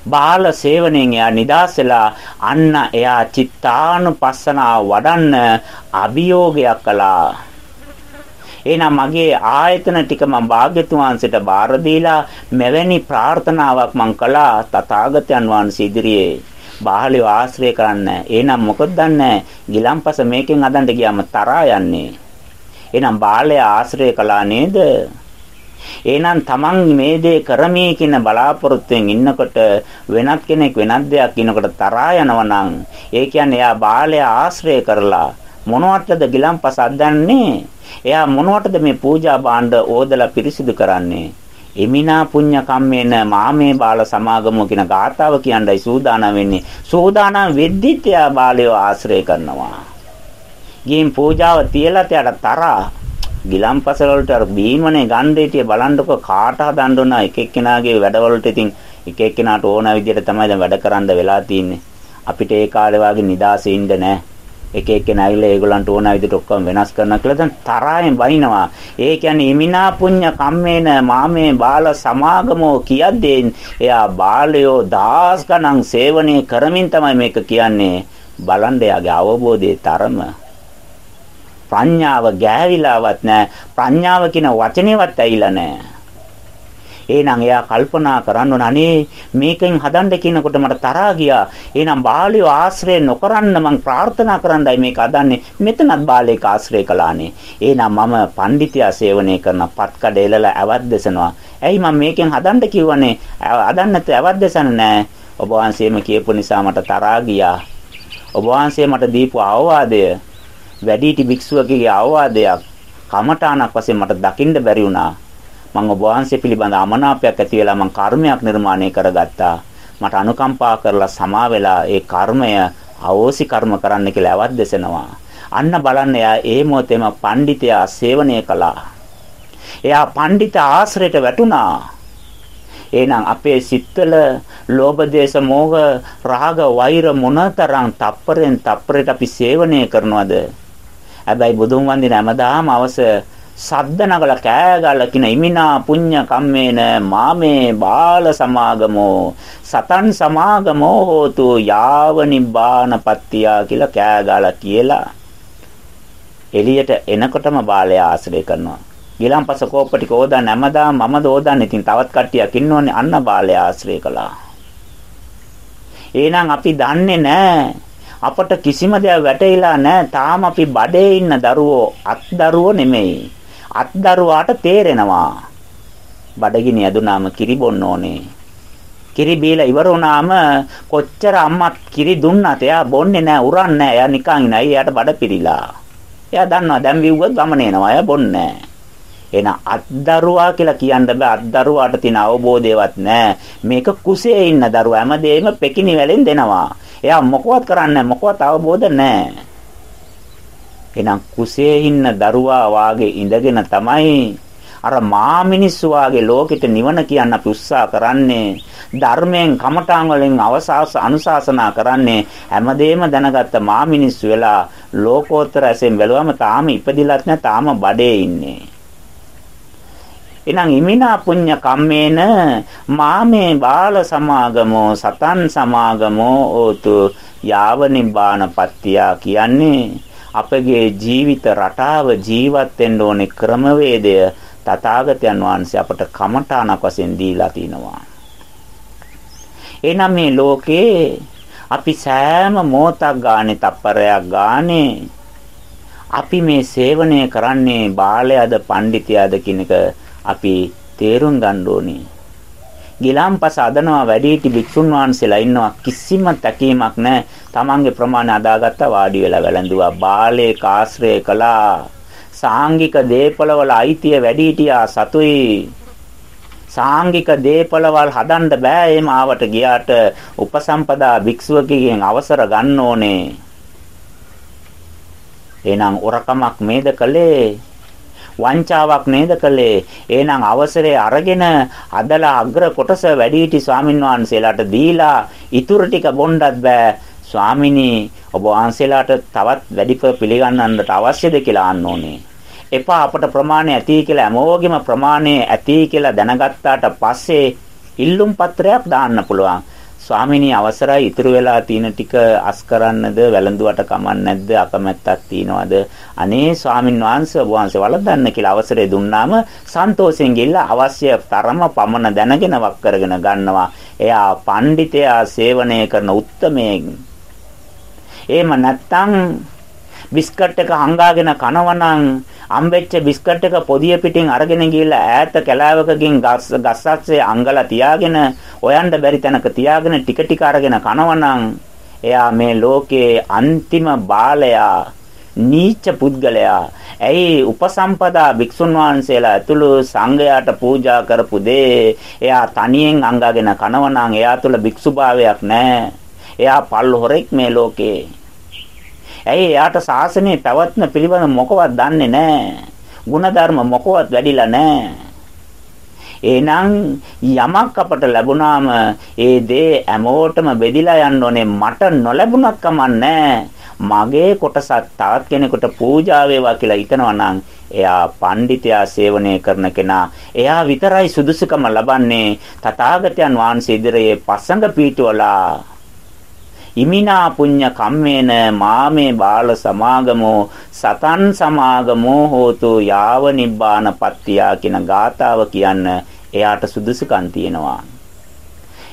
බාල සේවනයෙන් එයා නිදාස් වෙලා අන්න එයා චිත්තානුපස්සනාව වඩන්න අභියෝගයක් කළා. එහෙනම් මගේ ආයතන ටික මම භාග්‍යතුන් වහන්සේට බාර දීලා මෙවැනි ප්‍රාර්ථනාවක් මම කළා තථාගතයන් වහන්සේ ඉදිරියේ. බාහලිව ආශ්‍රය කරන්න. එහෙනම් මොකද දන්නේ? ගිලම්පස මේකෙන් අදන්න ගියාම තරහා යන්නේ. එහෙනම් බාලය ආශ්‍රය කළා නේද? එහෙනම් Taman මේ දේ කරමි කියන බලාපොරොත්තුෙන් ඉන්නකොට වෙනත් කෙනෙක් වෙනත් දෙයක් කියනකොට තරහා යනවා නම් ඒ කියන්නේ එයා බාලය ආශ්‍රය කරලා මොනවටද ගිලම්පස අද්දන්නේ? එයා මොනවටද මේ පූජා භාණ්ඩ ඕදලා පිරිසිදු කරන්නේ? එමිනා පුඤ්ඤ කම්මේන මාමේ බාල සමාගමෝ කියන ගාථාව කියන්නයි සූදානම් වෙන්නේ. සූදානම් වෙද්දිත් එයා බාලයව ආශ්‍රය කරනවා. ගින් පූජාව තියලා එයාට තරහා ගිලම්පසල වලට අර බීමනේ ගන්න හිටිය බලන්නකො කාට හදන්න ඕන එක එක්කෙනාගේ වැඩවලට ඉතින් එක එක්කෙනාට ඕන විදිහට තමයි දැන් වැඩ කරන්න වෙලා තියෙන්නේ. අපිට ඒ කාලේ වාගේ නිදාසේ ඉන්න නෑ. එක එක්කෙනා ඇවිල්ලා ඒගොල්ලන්ට ඕන විදිහට ඔක්කොම වෙනස් කරනවා කියලා දැන් තරහෙන් බනිනවා. ඒ කියන්නේ ඉමිනා පුඤ්ඤ කම්මේන මාමේ බාල සමාගමෝ කියද්දී එයා බාලයෝ දාස් ගණන් සේවනය කරමින් තමයි මේක කියන්නේ. බලන්න එයාගේ අවබෝධයේ තරම ප්‍රඥාව ගෑවිලාවත් නැහැ. ප්‍රඥාව කියන වචනේවත් ඇවිල්ලා නැහැ. එහෙනම් එයා කල්පනා කරන්න ඕන අනේ මේකෙන් හදන්න කියනකොට මට තරහා ගියා. එහෙනම් බාලිය ආශ්‍රය නොකරන්න මං ප්‍රාර්ථනා කරන්නයි මේක හදන්නේ. මෙතනත් බාලයක ආශ්‍රය කළානේ. එහෙනම් මම පඬිතියා සේවනය කරන පත්කඩ එලලා ඇවත් දෙසනවා. ඇයි මම මේකෙන් හදන්න කිව්වනේ? හදන්න නැත්නම් ඇවත් දෙසන්න නෑ. ඔබ වහන්සේම කියපු නිසා මට තරහා ගියා. ඔබ වහන්සේ මට දීපු අවවාදය වැඩිහිටි භික්ෂුවකගේ අවවාදයක් කමඨාණක් වශයෙන් මට දකින්න බැරි වුණා. මම ඔබ වහන්සේ පිළිබඳ අමනාපයක් ඇති වෙලා මම කර්මයක් නිර්මාණය කරගත්තා. මට අනුකම්පා කරලා සමා වෙලා ඒ කර්මය අවෝසි කර්ම කරන්න කියලා අවත් දෙසනවා. අන්න බලන්න එයා ඒ මොහොතේම පඬිතයා සේවනය කළා. එයා පඬිත ආශ්‍රයට වැටුණා. එහෙනම් අපේ සිත්වල ලෝභ දේශ මෝහ රාග වෛර මොනතරම් තප්පරෙන් තප්පරයට අපි සේවනය කරනවද හැබැයි බුදුන් වන්දින හැමදාම අවස සද්ද නගල කෑ ගාලා කින ඉමිනා පුඤ්ඤ කම්මේන මාමේ බාල සමාගමෝ සතන් සමාගමෝ හෝතු යාව නිබ්බානපත්තිය කියලා කෑ ගාලා කියලා. එළියට එනකොටම බාලයා ආශ්‍රය කරනවා. ගිලම්පස කෝප්ප ටික ඕදාන හැමදාම මම දෝදාන්නේ ඉතින් තවත් කට්ටියක් ඉන්නෝනේ අන්න බාලයා ආශ්‍රය කළා. එහෙනම් අපි දන්නේ නැහැ අපට කිසිම දෙයක් වැටහිලා නැහැ. තාම අපි බඩේ ඉන්න දරුවෝ අත් දරුවෝ නෙමෙයි. අත් දරුවාට තේරෙනවා. බඩගිනි ඇදුනාම කිරි බොන්න ඕනේ. කිරි බීලා ඉවර වුණාම කොච්චර අම්මා කිරි දුන්නත් එයා බොන්නේ නැහැ, උරන්නේ නැහැ. එයා නිකන් ඉනයි. එයාට බඩ පිරීලා. එයා දන්නවා දැන් විව්වොත් ගමන එනවා. එයා බොන්නේ නැහැ. එන අත්දරුවා කියලා කියන්න බෑ. අත්දරුවාට තියෙන අවබෝධයවත් නැහැ මේක කුසේ ඉන්න දරුවා. හැමදේම පෙකිනි වැලෙන් දෙනවා. එයා මොකවත් කරන්නේ මොකවත් අවබෝධ නැහැ. එහෙනම් කුසේ ඉන්න දරුවා වාගේ ඉඳගෙන තමයි අර මා මිනිස්සු වාගේ ලෝකෙට නිවන කියන්න අපි උත්සාහ කරන්නේ. ධර්මයෙන් කමඨාන් වලින් අවසාස අනුශාසනා කරන්නේ. හැමදේම දැනගත්ත මා මිනිස්සු වෙලා ලෝකෝත්තර ඇසෙන් බැලුවම තාම ඉපදිලත් නැ. තාම බඩේ ඉන්නේ. එනං ඉමිනා පුඤ්ඤ කම්මේන මාමේ බාල සමාගමෝ සතන් සමාගමෝ ඕතු යාව නිබ්බාන පත්‍තිය කියන්නේ අපගේ ජීවිත රටාව ජීවත් වෙන්න ඕනේ ක්‍රමවේදය තථාගතයන් වහන්සේ අපට කමඨාණක් වශයෙන් දීලා තිනවා. එනම් මේ ලෝකේ අපි සෑම මොහොතක් ගානේ තප්පරයක් ගානේ අපි මේ සේවනය කරන්නේ බාලයද පඬිතියද කියන එක අපි තේරුම් ගන්න ඕනේ. ගිලාම්පස අදනවා වැඩිහිටි භික්ෂුන් වහන්සේලා ඉන්නවා කිසිම තැකීමක් නැහැ. Tamange ප්‍රමාණය අදාගත්ත වාඩි වෙලා වැළඳුවා. බාලේ කාශ්‍රය කළා. සාංගික දේපලවල අයිතිය වැඩිහිටියා සතුයි. සාංගික දේපලවල් හදන්න බෑ එහෙම ආවට ගියාට උපසම්පදා භික්ෂුවකගෙන් අවසර ගන්න ඕනේ. එහෙනම් ඔරකමක් මේද කළේ වංචාවක් නේද කළේ? එහෙනම් අවසරය අරගෙන අදලා අග්‍ර කොටස වැඩිහිටි ස්වාමින් වහන්සේලාට දීලා ඉතුරු ටික බොන්නත් බෑ. ස්වාමිනී ඔබ වහන්සේලාට තවත් වැඩිප පිළිගන්නන්නට අවශ්‍යද කියලා අහන්න ඕනේ. එපා අපට ප්‍රමාණය ඇති කියලා හැමෝගෙම ප්‍රමාණය ඇති කියලා දැනගත්තාට පස්සේ ඉල්ලුම් පත්‍රයක් දාන්න පුළුවන්. ස්වාමිනී අවසරයි. ඉතුරු වෙලා තියෙන ටික අස් කරන්නද වැළඳුවට කමක් නැද්ද අකමැත්තක් තියනවද? අනේ ස්වාමින් වහන්සේ ඔබ වහන්සේ වළඳන්න කියලා අවසරය දුන්නාම සන්තෝෂයෙන් ගිහිල්ලා අවශ්‍ය තරම පමණ දැනගෙන වක් කරගෙන ගන්නවා. එයා පඬිතයා සේවනය කරන උත්මයෙන්. එහෙම නැත්තම් බිස්කට් එක හංගාගෙන කනවනම් අම්බෙච්ච බිස්කට් එක පොදිය පිටින් අරගෙන ගිහලා ඈත කැලාවකකින් ගස් ගස්සස්සේ අංගලා තියාගෙන ඔයන්ඩ බැරි තැනක තියාගෙන ටික ටික අරගෙන කනවනම් එයා මේ ලෝකයේ අන්තිම බාලයා නීච පුද්ගලයා. ඇයි උපසම්පදා භික්ෂුන් වහන්සේලා ඇතුළු සංඝයාට පූජා කරපු දේ එයා තනියෙන් අංගාගෙන කනවනම් එයා තුල භික්ෂුභාවයක් නැහැ. එයා පල් හොරෙක් මේ ලෝකේ. ඇයි එයාට ශාසනයේ පැවැත්ම පිළිබඳ මොකවත් දන්නේ නැහැ. ಗುಣධර්ම මොකවත් වැඩිලා නැහැ. එහෙනම් යමක් අපට ලැබුණාම ඒ දේ හැමෝටම බෙදිලා යන්න ඕනේ මට නොලැබුණත් කමන්නේ මගේ කොටසක් තවත් කෙනෙකුට පූජා වේවා කියලා හිතනවා නම් එයා පඬිතයා සේවනය කරන කෙනා එයා විතරයි සුදුසුකම ලබන්නේ තථාගතයන් වහන්සේ ඉදිරියේ පසඟ පීඨවලා ඉමිනා පුඤ්ඤ කම්මේන මාමේ බාල සමාගමෝ සතන් සමාගමෝ හෝතු යාව නිබ්බාන පත්‍තියා කියන ගාතාව කියන්න එයාට සුදුසුකම් තියෙනවා.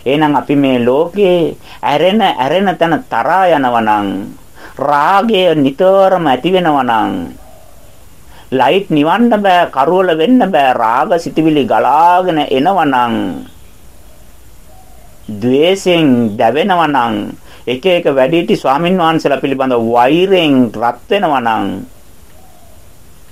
එහෙනම් අපි මේ ලෝකේ ඇරෙන ඇරෙන තන තරහා යනවනම් රාගය නිතරම ඇති වෙනවනම් ලයිට් නිවන්න බෑ කරවල වෙන්න බෑ රාග සිතවිලි ගලාගෙන එනවනම් ද්වේෂෙන් දැවෙනවනම් එක එක වැඩිහිටි ස්වාමින් වහන්සේලා පිළිබඳව වෛරයෙන් රත් වෙනවා නම්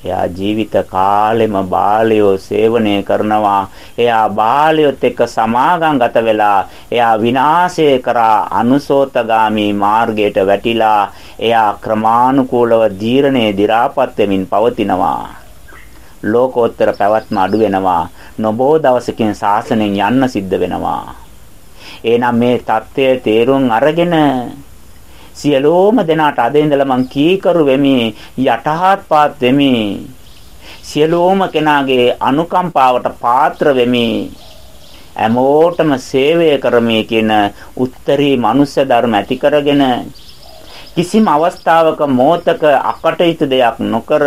එයා ජීවිත කාලෙම බාලයෝ සේවනය කරනවා. එයා බාලයොත් එක්ක සමාගම් ගත වෙලා එයා විනාශය කරා අනුසෝතගාමි මාර්ගයට වැටිලා එයා ක්‍රමානුකූලව දීර්ණේ දි รา පත් වෙමින් පවතිනවා. ලෝකෝත්තර පැවැත්ම අඩු වෙනවා. නොබෝ දවසකින් සාසනෙන් යන්න සිද්ධ වෙනවා. එහෙනම් මේ தත්ත්වය තේරුම් අරගෙන සියලෝම දෙනාට අද ඉඳලා මං කීකරු වෙමි යටහත් පාත් වෙමි. සියලෝම කෙනාගේ අනුකම්පාවට පාත්‍ර වෙමි. හැමෝටම සේවය කරමි කියන උත්තරී මනුෂ්‍ය ධර්ම ඇති කරගෙන කිසිම අවස්ථාවක මෝතක අකටයුතු දෙයක් නොකර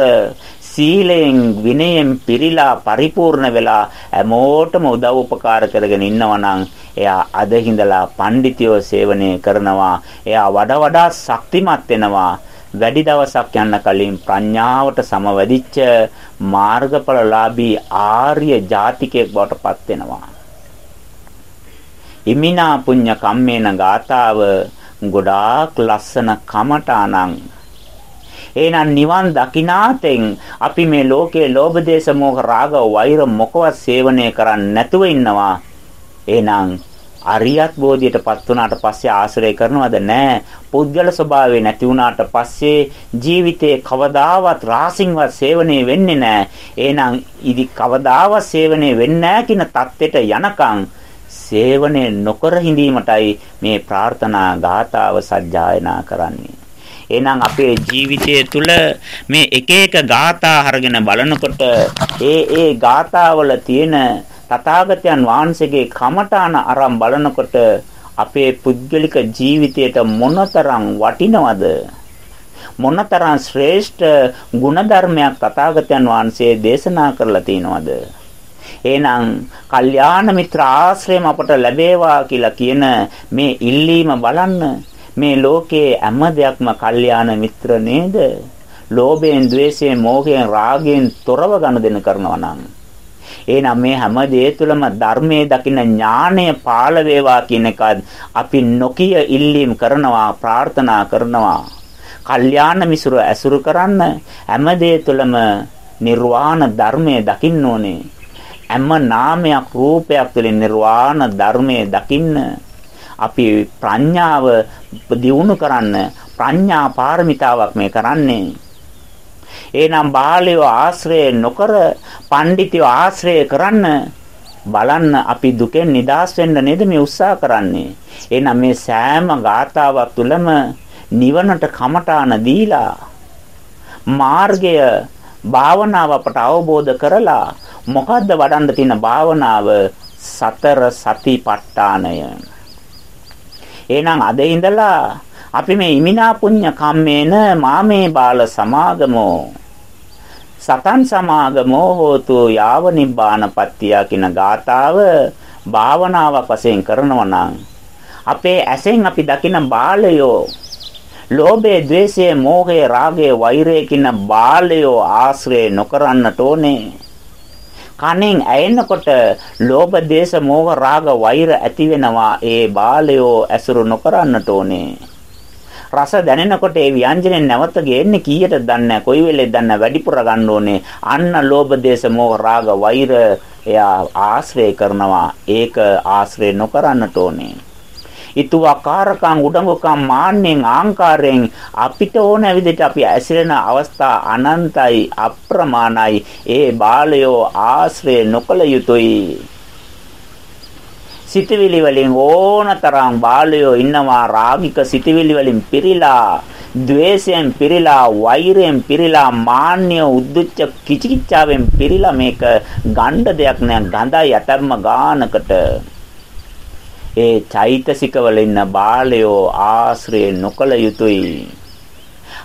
සීලයෙන් විනයෙන් පිරීලා පරිපූර්ණ වෙලා හැමෝටම උදව් උපකාර කරගෙන ඉන්නවා නම් එයා අද හිඳලා පඬිතියෝ සේවනය කරනවා එයා වඩා වඩා ශක්තිමත් වෙනවා වැඩි දවසක් යන්න කලින් ප්‍රඥාවට සමවැදිච්ච මාර්ගඵලලාභී ආර්ය ජාතිකයෙක් බවට පත් වෙනවා. ඉමිනා පුඤ්ඤ කම්මේන ගාතාව ගොඩාක් ලස්සන කමඨානං එහෙනම් නිවන් දකිනාතෙන් අපි මේ ලෝකයේ ලෝභ දේශ මොහ රාග වෛර මොකවත් සේවනය කරන්නේ නැතුව ඉන්නවා. එහෙනම් අරියත් බෝධියටපත් වුණාට පස්සේ ආශ්‍රය කරනවද? නැහැ පුද්ගල ස්වභාවය නැති වුණාට පස්සේ ජීවිතේ කවදාවත් රාසින්වත් සේවනයේ වෙන්නේ නැහැ එහෙනම් ඉදි කවදාවත් සේවනයේ වෙන්නේ නැහැ කියන தත්ත්වයට යනකම් සේවනය නොකර හිඳීමටයි මේ ප්‍රාර්ථනා ගාතාව සජ්ජායනා කරන්නේ. එහෙනම් අපේ ජීවිතය තුළ මේ එක එක ගාථා අරගෙන බලනකොට ඒ ඒ ගාථාවල තියෙන තථාගතයන් වහන්සේගේ කමඨාන අරන් බලනකොට අපේ පුද්ගලික ජීවිතයට මොනතරම් වටිනවද? මොනතරම් ශ්‍රේෂ්ඨ ගුණධර්මයක් තථාගතයන් වහන්සේ දේශනා කරලා තිනවද එහෙනම් කල්යාණ මිත්‍ර ආශ්‍රයම අපට ලැබේවා කියලා කියන මේ ඉල්ලීම බලන්න මේ ලෝකයේ හැම දෙයක්ම කල්යාණ මිත්‍ර නේද? ලෝභයෙන්, ద్వේෂයෙන්, මෝහයෙන්, රාගයෙන් තොරව ගනුදෙනු කරනවා නම් එහෙනම් මේ හැම දේ තුළම ධර්මයේ දකින්න ඥාණය පාළ වේවා කියන එක අපි නොකිය ඉල්ලීම් කරනවා ප්‍රාර්ථනා කරනවා. කල්යාණ මිසුර ඇසුරු කරන්න හැම දේ තුළම නිර්වාණ ධර්මයේ දකින්න ඕනේ. හැම නාමයක් රූපයක් තුළින් නිර්වාණ ධර්මයේ දකින්න අපි ප්‍රඥාව දියුණු කරන්න ප්‍රඥා පාරමිතාවක් මේ කරන්නේ. එහෙනම් බාලයව ආශ්‍රය නොකර පඬිතිව ආශ්‍රය කරන්න බලන්න අපි දුකෙන් නිදහස් වෙන්න නේද මේ උත්සාහ කරන්නේ. එහෙනම් මේ සෑම ගාතාවක් තුළම නිවනට කමඨාන දීලා මාර්ගය භාවනාව අපට අවබෝධ කරලා මොකද්ද වඩන්න තියෙන භාවනාව සතර සතිපට්ඨානය එහෙනම් අද ඉඳලා අපි මේ ඉමිනා පුඤ්ඤ කම්මේන මාමේ බාල සමාගමෝ සතන් සමාගමෝ හෝතු යාව නිබ්බානපත්තිය කියන ගාතාව භාවනාවක් වශයෙන් කරනවා නම් අපේ ඇසෙන් අපි දකින බාලයෝ ලෝභය, ద్వේෂය, මෝහය, රාගය, වෛරය කියන බාලයෝ ආශ්‍රය නොකරන්නට ඕනේ. කණෙන් ඇයෙනකොට ලෝභ දේශ මෝහ රාග වෛර ඇති වෙනවා ඒ බාලයෝ ඇසුරු නොකරන්නට ඕනේ. රස දැනෙනකොට ඒ ව්‍යංජනෙන් නැවත ගේන්නේ කීයට දන්නේ කොයි වෙලේ දන්නේ වැඩිපුර ගන්න ඕනේ. අන්න ලෝභ දේශ මෝහ රාග වෛර එයා ආශ්‍රය කරනවා. ඒක ආශ්‍රය නොකරන්නට ඕනේ. ඊතුවකාරකම් උඩඟුකම් මාන්නෙන් ආංකාරයෙන් අපිට ඕන විදිහට අපි ඇසිරෙන අවස්ථා අනන්තයි අප්‍රමාණයි. ඒ බාලයෝ ආශ්‍රය නොකළ යුතුයි. සිතවිලි වලින් ඕනතරම් බාලයෝ ඉන්නවා රාගික සිතවිලි වලින් පිරීලා ද්වේෂයෙන් පිරීලා වෛරයෙන් පිරීලා මාන්නය උද්දුච්ච කිචිකිච්ඡාවෙන් පිරීලා මේක ගණ්ඩ දෙයක් නෑ ගඳයි යටම්ම ගානකට. ඒ චෛතසිකවල ඉන්න බාලයෝ ආශ්‍රය නොකළ යුතුයි.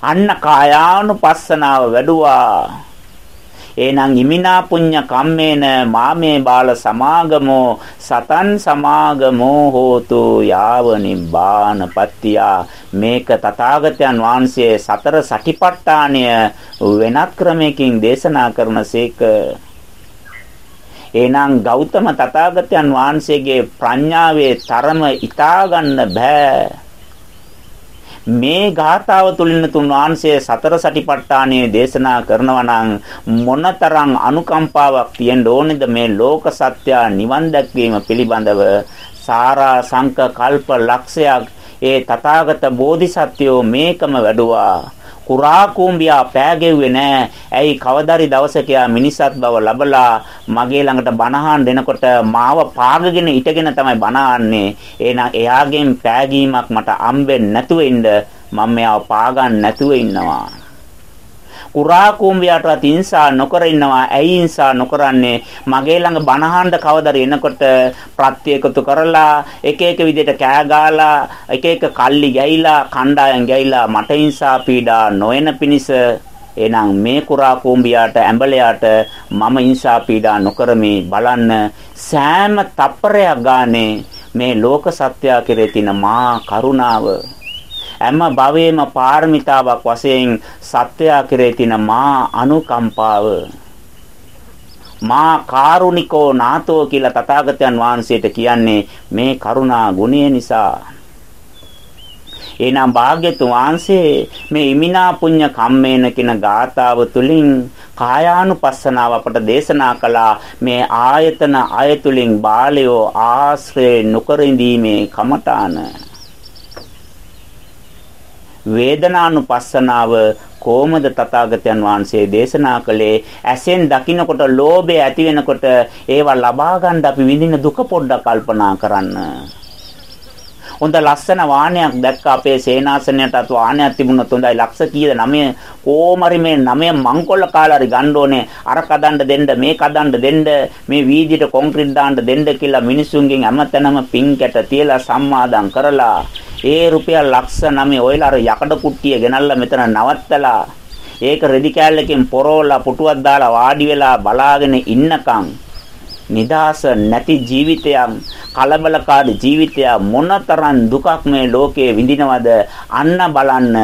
අන්න කායානුපස්සනාව වැඩුවා. එනං ඉමිනා පුඤ්ඤ කම්මේන මාමේ බාල සමාගමෝ සතන් සමාගමෝ හෝතු යාව නිබ්බානපත්තිය මේක තථාගතයන් වහන්සේ සතර සටිපට්ඨානය වෙනත් ක්‍රමයකින් දේශනා කරනසේක එහෙනම් ගෞතම තථාගතයන් වහන්සේගේ ප්‍රඥාවේ තරම ඉතා ගන්න බෑ. මේ ගාථාව තුලින් තුන් වහන්සේ සතර සටිපට්ඨානයේ දේශනා කරනවා නම් මොනතරම් අනුකම්පාවක් තියෙන්න ඕනේද මේ ලෝක සත්‍ය නිවන් දැක්වීම පිළිබඳව සාරා සංක කල්ප ලක්ෂයක් ඒ තථාගත බෝධිසත්වෝ මේකම වැඩුවා කුරා කූඹියා පෑගෙව්වේ නෑ. ඇයි කවදාරි දවසක යා මිනිසත් බව ලබලා මගේ ළඟට බණහන් දෙනකොට මාව පාගගෙන ඉටගෙන තමයි බණහන්නේ. එහෙනම් එයාගෙන් පෑගීමක් මට හම්බෙන්නේ නැතුව ඉන්න මම මෙයාව පාගන්න නැතුව ඉන්නවා. කුරා කුඹියටවත් හිංසා නොකර ඉන්නවා. ඇයි හිංසා නොකරන්නේ? මගේ ළඟ බනහඬ කවදර එනකොට ප්‍රත්‍ය එකතු කරලා එක එක විදිහට කෑ ගාලා එක එක කල්ලි ගැහිලා කණ්ඩායම් ගැහිලා මට හිංසා පීඩා නොයන පිණිස එහෙනම් මේ කුරා කුඹියාට ඇඹලයාට මම හිංසා පීඩා නොකරමි බලන්න සෑම තප්පරයක් ගානේ මේ ලෝක සත්‍යය කෙරේ තියෙන මා කරුණාව හැම භවයේම පාරමිතාවක් වශයෙන් සත්‍යය කෙරේ තියෙන මා අනුකම්පාව. මා කාරුණිකෝ නාතෝ කියලා තථාගතයන් වහන්සේට කියන්නේ මේ කරුණා ගුණය නිසා. එනම් භාග්‍යතුන් වහන්සේ මේ ඉමිනා පුඤ්ඤ කම්මේන කියන ගාතාව තුලින් කායානුපස්සනාව අපට දේශනා කළා. මේ ආයතන අයතුලින් බාලයෝ ආශ්‍රය නොකර ඉඳීමේ කමඨාන. වේදනානුපස්සනාව කොහොමද තථාගතයන් වහන්සේ දේශනා කළේ? ඇසෙන් දකින්නකොට ලෝභය ඇති වෙනකොට ඒවා ලබා ගන්න අපි විඳින දුක පොඩ්ඩක් කල්පනා කරන්න. හොඳ ලස්සන වාහනයක් දැක්ක අපේ සේනාසනයටත් වාහනයක් තිබුණොත් හොඳයි. ලක්ෂ කීයද 9 කොමරි මේ 9 මංකොල්ල කාලා හරි ගන්න ඕනේ. අර කදන්න දෙන්න මේ කදන්න දෙන්න මේ වීදියට කොන්ක්‍රීට් දාන්න දෙන්න කියලා මිනිසුන්ගෙන් හැමතැනම පින් කැට තියලා සම්මාදම් කරලා ඒ රුපියල් ලක්ෂ 9 ඔයලා අර යකඩ කුට්ටිය ගෙනල්ලා මෙතන නවත්තලා ඒක රෙදි කෑල්ලකින් පොරවලා පුටුවක් දාලා වාඩි වෙලා බලාගෙන ඉන්නකම් නිදාස නැති ජීවිතයක් කලබලකාරී ජීවිතයක් මොනතරම් දුකක් මේ ලෝකයේ විඳිනවද? අන්න බලන්න.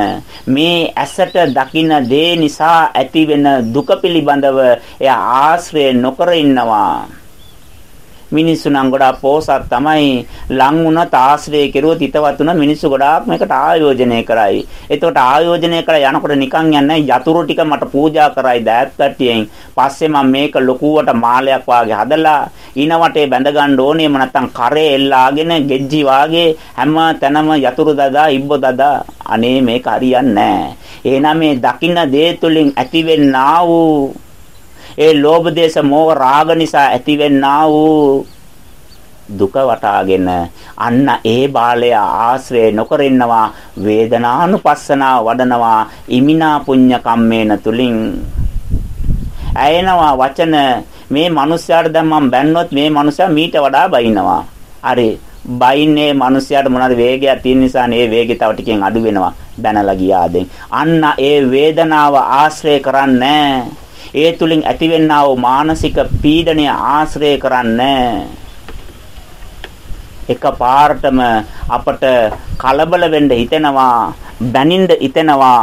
මේ ඇසට දකින දේ නිසා ඇතිවෙන දුක පිළිබඳව එයා ආශ්‍රය නොකර ඉන්නවා. මිනිස්සු නම් ගොඩාක් පෝසත් තමයි ලං වුණත් ආශ්‍රය කෙරුවොත් හිතවත් වුණ මිනිස්සු ගොඩාක් මේකට ආයෝජනය කරයි. එතකොට ආයෝජනය කරලා යනකොට නිකන් යන්නේ යතුරු ටික මට පූජා කරයි දෑත් කට්ටියෙන්. පස්සේ මම මේක ලොකුවට මාලයක් වාගේ හදලා ඊන වටේ බැඳ ගන්න ඕනේම නැත්තම් කරේ එල්ලාගෙන ගෙජ්ජි වාගේ හැම තැනම යතුරු දදා ඉබ්බ දදා අනේ මේක හරියන්නේ නැහැ. එහෙනම් මේ දකින්න දේ තුලින් ඇතිවෙන්නා වූ ඒ ලෝභ දේශ මොහ රාග නිසා ඇතිවෙන්නා වූ දුක වටාගෙන අන්න ඒ බාලය ආශ්‍රය නොකර ඉන්නවා වේදනානුපස්සනා වඩනවා ඉමිනා පුඤ්ඤ කම්මේන තුලින් ඇයෙනවා. වචන මේ මිනිස්යාට දැන් මම බැන්නොත් මේ මිනිසා මීට වඩා බයිනවා. හරි බයින්නේ මිනිස්යාට මොනවාද වේගයක් තියෙන නිසා මේ වේගය තව ටිකෙන් අඩු වෙනවා. බැනලා ගියාදෙන්. අන්න ඒ වේදනාව ආශ්‍රය කරන්නේ ඒ තුලින් ඇතිවෙනා වූ මානසික පීඩනය ආශ්‍රය කරන්නේ. එක පාරටම අපට කලබල වෙන්න හිතෙනවා බැනින්න හිතෙනවා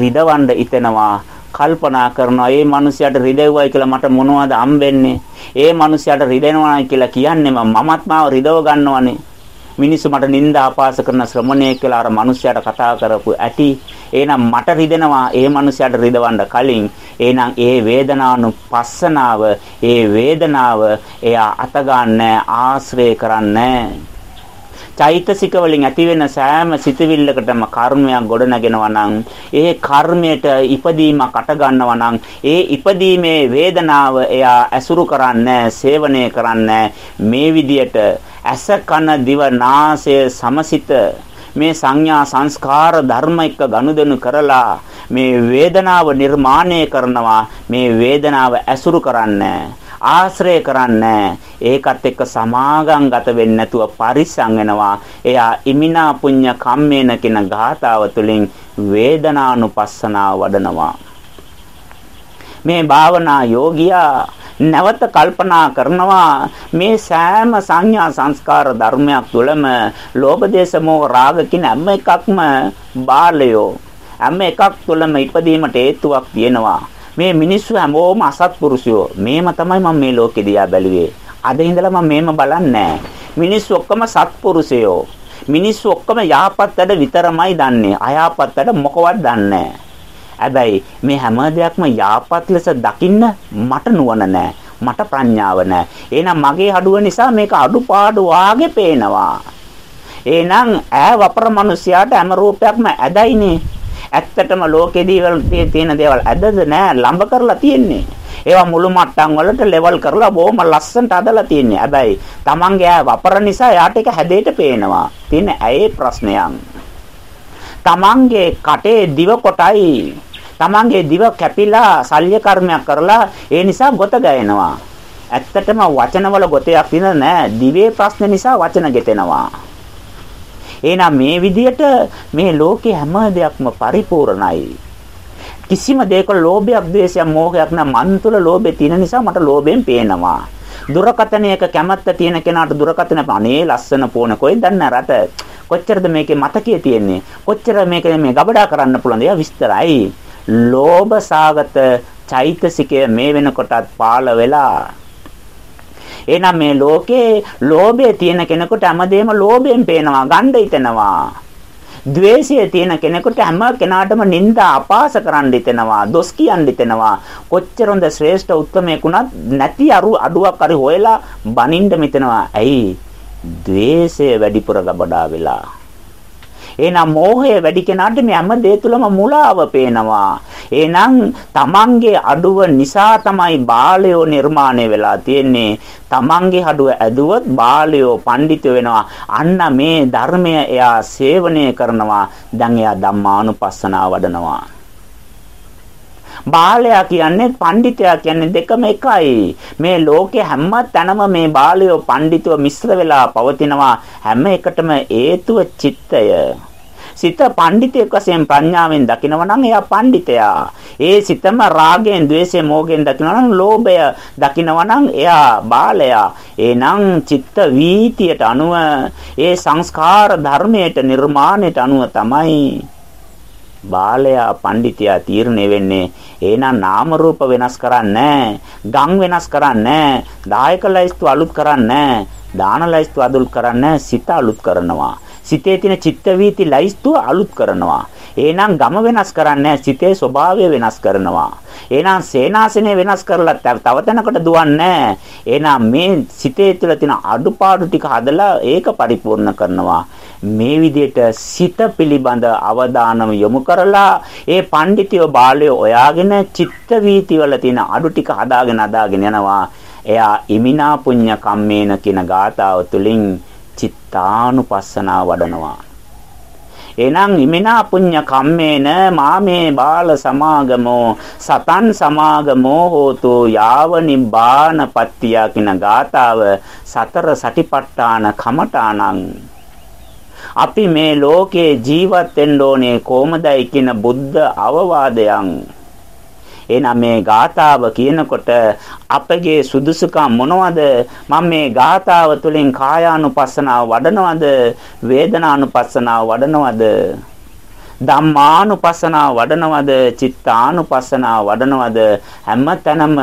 රිදවන්න හිතෙනවා කල්පනා කරනවා මේ මිනිහයාට රිදෙව්වයි කියලා මට මොනවද හම්බෙන්නේ? ඒ මිනිහයාට රිදෙනවා කියලා කියන්නේ මමත් මාව රිදව ගන්නවනේ. මිනිස්සු මට නිନ୍ଦා අපාස කරන ශ්‍රමණයෙක් කියලා අර මිනිහයාට කතා කරපු ඇති එහෙනම් මට රිදෙනවා ඒ මිනිහයාට රිදවන්න කලින්. එහෙනම් ඒ වේදනානුපස්සනාව ඒ වේදනාව එයා අත ආශ්‍රය කරන්නේ. චෛතසික වලින් ඇතිවෙන සෑම සිතවිල්ලකටම කර්මයක් ගොඩනගෙනවා නම් ඒ කර්මයට ඉපදීමක් අට ගන්නවා නම් ඒ ඉපදීමේ වේදනාව එයා ඇසුරු කරන්නේ සේවනය කරන්නේ. මේ විදියට ඇස කන දිව නාසය සමසිත මේ සංඥා සංස්කාර ධර්ම එක්ක ගනුදෙනු කරලා මේ වේදනාව නිර්මාණය කරනවා මේ වේදනාව ඇසුරු කරන්නේ ආශ්‍රය කරන්නේ. ඒකත් එක්ක සමාගම් ගත වෙන්නේ නැතුව පරිස්සම් වෙනවා. එයා ඉමිනා පුඤ්ඤ කම්මේන කියන ගාථාව තුළින් වේදනානුපස්සනාව වඩනවා. මේ භාවනා යෝගියා නැවත කල්පනා කරනවා මේ සෑම සංඥා සංස්කාර ධර්මයක් තුළම ලෝභ දේශ මොහ රාග කියන හැම එකක්ම බාලයෝ හැම එකක් තුළම ඉපදීමට හේතුවක් තියෙනවා. මේ මිනිස්සු හැමෝම අසත්පුරුෂයෝ. මේම තමයි මම මේ ලෝකෙ දිහා බැලුවේ. අද ඉඳලා මම මේම බලන්නේ මිනිස්සු ඔක්කොම සත්පුරුෂයෝ. මිනිස්සු ඔක්කොම යහපත් වැඩ විතරමයි දන්නේ. අයහපත් වැඩ මොකවත් දන්නේ නැහැ. හැබැයි මේ හැම දෙයක්ම යාපත් ලෙස දකින්න මට නුවණ නැහැ. මට ප්‍රඥාව නැහැ. එහෙනම් මගේ අඩුව නිසා මේක අඩුපාඩු වාගේ පේනවා. එහෙනම් ඈ වපර මිනිසයාට හැම රූපයක්ම ඇදයිනේ. ඇත්තටම ලෝකෙදී තියෙන දේවල් ඇදද නෑ ලම්බ කරලා තියෙන්නේ. ඒවා මුළු මට්ටම් වලට ලෙවල් කරලා බොහොම ලස්සනට අදලා තියෙන්නේ. හැබැයි Tamange ඈ වපර නිසා යාට ඒක හැදේට පේනවා. තියෙන ඇයි ප්‍රශ්නයක්. Tamange කටේ දිව කොටයි තමන්ගේ දිව කැපිලා සල්්‍ය කර්මයක් කරලා ඒ නිසා ගොත ගෑනවා. ඇත්තටම වචනවල ගොතයක් තියෙන නෑ. දිවේ ප්‍රශ්න නිසා වචන ගෙතෙනවා. එහෙනම් මේ විදියට මේ ලෝකේ හැම දෙයක්ම පරිපූර්ණයි. කිසිම දෙයක ලෝභයක්, ද්වේෂයක්, මෝහයක් නැ මන් තුළ ලෝභය තියෙන නිසා මට ලෝභයෙන් පේනවා. දුරකතනයක කැමැත්ත තියෙන කෙනාට දුරකතන අනේ ලස්සන පෝන කොහෙද දන්න රට කොච්චරද මේකේ මතකයේ තියෙන්නේ කොච්චර මේක මේ ගබඩා කරන්න පුළුවන්ද එයා විස්තරයි ලෝභ සාගත චෛතසිකය මේ වෙනකොටත් පාළ වෙලා එහෙනම් මේ ලෝකේ ලෝභය තියෙන කෙනෙකුට හැමදේම ලෝභයෙන් පේනවා ගණ්ඩ හිතෙනවා ද්වේෂය තියෙන කෙනෙකුට හැම කෙනාටම නිନ୍ଦා අපාස කරන්න හිතෙනවා, දොස් කියන්න හිතෙනවා. කොච්චර හොඳ ශ්‍රේෂ්ඨ උත්මයෙකුණත් නැති අරු අඩුවක් හරි හොයලා බනින්න මිතනවා. ඇයි? ද්වේෂය වැඩිපුර ගබඩා වෙලා. එහෙනම් මෝහය වැඩි කෙනාට මේ හැම දේ තුලම මුලාව පේනවා. එහෙනම් තමන්ගේ අඩුව නිසා තමයි බාලයෝ නිර්මාණය වෙලා තියෙන්නේ. තමන්ගේ අඩුව ඇදුවොත් බාලයෝ පඬිතු වෙනවා. අන්න මේ ධර්මය එයා සේවනය කරනවා. දැන් එයා ධම්මානුපස්සනාව වඩනවා. බාලයා කියන්නේ පඬිතයා කියන්නේ දෙකම එකයි. මේ ලෝකේ හැම තැනම මේ බාලයෝ පඬිතුව මිශ්‍ර වෙලා පවතිනවා. හැම එකටම හේතුව චිත්තය. සිත පඬිතෙක් වශයෙන් ප්‍රඥාවෙන් දකිනවා නම් එයා පඬිතයා. ඒ සිතම රාගයෙන්, ద్వේෂයෙන්, මෝහයෙන් දකිනවා නම් ලෝභය දකිනවා නම් එයා බාලයා. එනම් චිත්ත වීතියට අනුව ඒ සංස්කාර ධර්මයට නිර්මාණයට අනුව තමයි බාලයා පඬිතියා තීරණය වෙන්නේ. එහෙනම් නාම රූප වෙනස් කරන්නේ ගම් වෙනස් කරන්නේ දායක ලයිස්තු අලුත් කරන්නේ දාන ලයිස්තු අලුත් කරන්නේ සිත අලුත් කරනවා. සිතේ තියෙන චිත්ත වීති ලයිස්තුව අලුත් කරනවා. එහෙනම් ගම වෙනස් කරන්නේ සිතේ ස්වභාවය වෙනස් කරනවා. එහෙනම් සේනාසනය වෙනස් කරලා තව තැනකට දුවන්නේ එහෙනම් මේ සිතේ තුළ තියෙන අඩුපාඩු ටික හදලා ඒක පරිපූර්ණ කරනවා. මේ විදිහට සිත පිළිබඳ අවධානම යොමු කරලා ඒ පඬිතිය බාලය ඔයාගෙන චිත්ත වීති වල තියෙන අඩු ටික හදාගෙන හදාගෙන යනවා. එයා ඉමිනා පුඤ්ඤ කම්මේන කියන ගාතාව තුලින් චිත්තානුපස්සනාව වඩනවා. එනං ඉමිනා පුඤ්ඤ කම්මේන මාමේ බාල සමාගමෝ සතන් සමාගමෝ හෝතු යාව නිබ්බාන පත්‍තිය කියන ගාතාව සතර සටිපට්ඨාන කමඨානං අපි මේ ලෝකේ ජීවත් වෙන්න ඕනේ කොහොමදයි කියන බුද්ධ අවවාදයන් එහෙනම් මේ ගාතාව කියනකොට අපගේ සුදුසුකම් මොනවද? මම මේ ගාතාව තුළින් කායානුපස්සනාව වඩනවද? වේදනානුපස්සනාව වඩනවද? ධම්මානුපස්සනාව වඩනවද? චිත්තානුපස්සනාව වඩනවද? හැමතැනම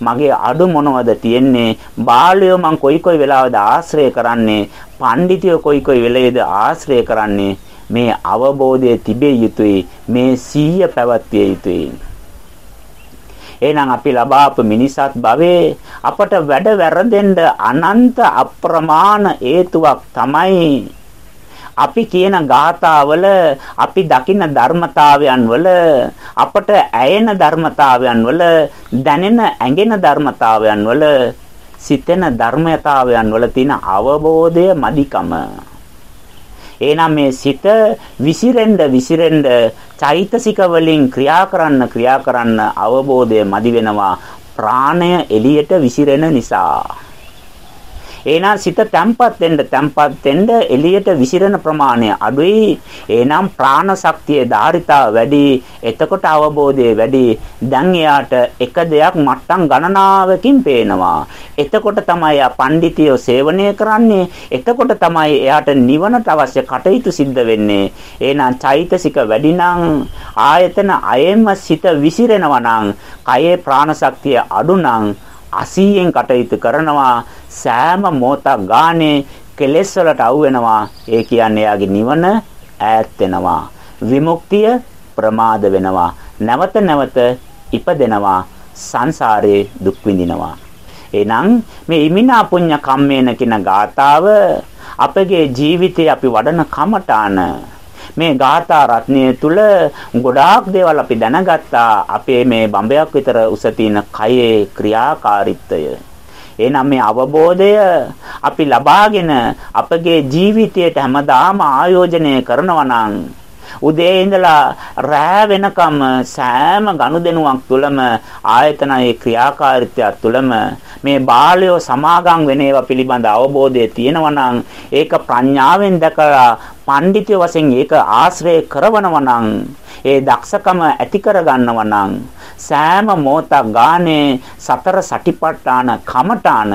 මගේ අඩු මොනවද තියෙන්නේ? බාලයෝ මං කොයි කොයි වෙලාවද ආශ්‍රය කරන්නේ? පඬිතියෝ කොයි කොයි වෙලේද ආශ්‍රය කරන්නේ? මේ අවබෝධය තිබිය යුතුයි. මේ සීය පැවැත්විය යුතුයි. එහෙනම් අපි ලබාපු මිනිසත් භවයේ අපට වැඩ වැරදෙන්න අනන්ත අප්‍රමාණ හේතුවක් තමයි අපි කියන ගාථාවල අපි දකින ධර්මතාවයන් වල අපට ඇයෙන ධර්මතාවයන් වල දැනෙන ඇඟෙන ධර්මතාවයන් වල සිතෙන ධර්මතාවයන් වල තියෙන අවබෝධය මදිකම. එහෙනම් මේ සිත විසිරෙන්න විසිරෙන්න චෛතසික වලින් ක්‍රියා කරන්න ක්‍රියා කරන්න අවබෝධය මදි වෙනවා. ප්‍රාණය එළියට විසිරෙන නිසා. එහෙනම් සිත තැම්පත් වෙන්න තැම්පත් වෙන්න එළියට විසිරෙන ප්‍රමාණය අඩුයි. එහෙනම් ප්‍රාණ ශක්තියේ ධාරිතාව වැඩි. එතකොට අවබෝධය වැඩි. දැන් එයාට එක දෙයක් මට්ටම් ගණනාවකින් පේනවා. එතකොට තමයි ආ පඬිතියෝ සේවනය කරන්නේ. එතකොට තමයි එයාට නිවනට අවශ්‍ය කටයුතු සිද්ධ වෙන්නේ. එහෙනම් චෛතසික වැඩි නම් ආයතන අයෙම සිත විසිරෙනවා නම් කයේ ප්‍රාණ ශක්තිය අඩු නම් අසීයෙන් කටයුතු කරනවා සෑම මොහොතක් ගානේ කෙලෙස් වලට අවු වෙනවා. ඒ කියන්නේ යාගේ නිවන ඈත් වෙනවා. විමුක්තිය ප්‍රමාද වෙනවා. නැවත නැවත ඉපදෙනවා. සංසාරේ දුක් විඳිනවා. එහෙනම් මේ ඉමිනා පුඤ්ඤ කම්මේන කියන ගාතාව අපගේ ජීවිතේ අපි වඩන කමඨාන මේ ගාථා රත්නය තුල ගොඩාක් දේවල් අපි දැනගත්තා. අපේ මේ බඹයක් විතර උස තියෙන කයේ ක්‍රියාකාරීත්වය. එහෙනම් මේ අවබෝධය අපි ලබාගෙන අපගේ ජීවිතයට හැමදාම ආයෝජනය කරනවා නම් උදේ ඉඳලා රෑ වෙනකම් සෑම ගනුදෙනුවක් තුළම ආයතනයේ ක්‍රියාකාරීත්වය තුළම මේ බාලයෝ සමාගම් වෙන ඒවා පිළිබඳ අවබෝධය තියෙනවා නම් ඒක ප්‍රඥාවෙන් දැකලා පඬිතුය වශයෙන් ඒක ආශ්‍රය කරවනවා නම් ඒ දක්ෂකම ඇති කරගන්නවා නම් සෑම මොහොතක් ගානේ සතර සටිපට්ඨාන කමඨාන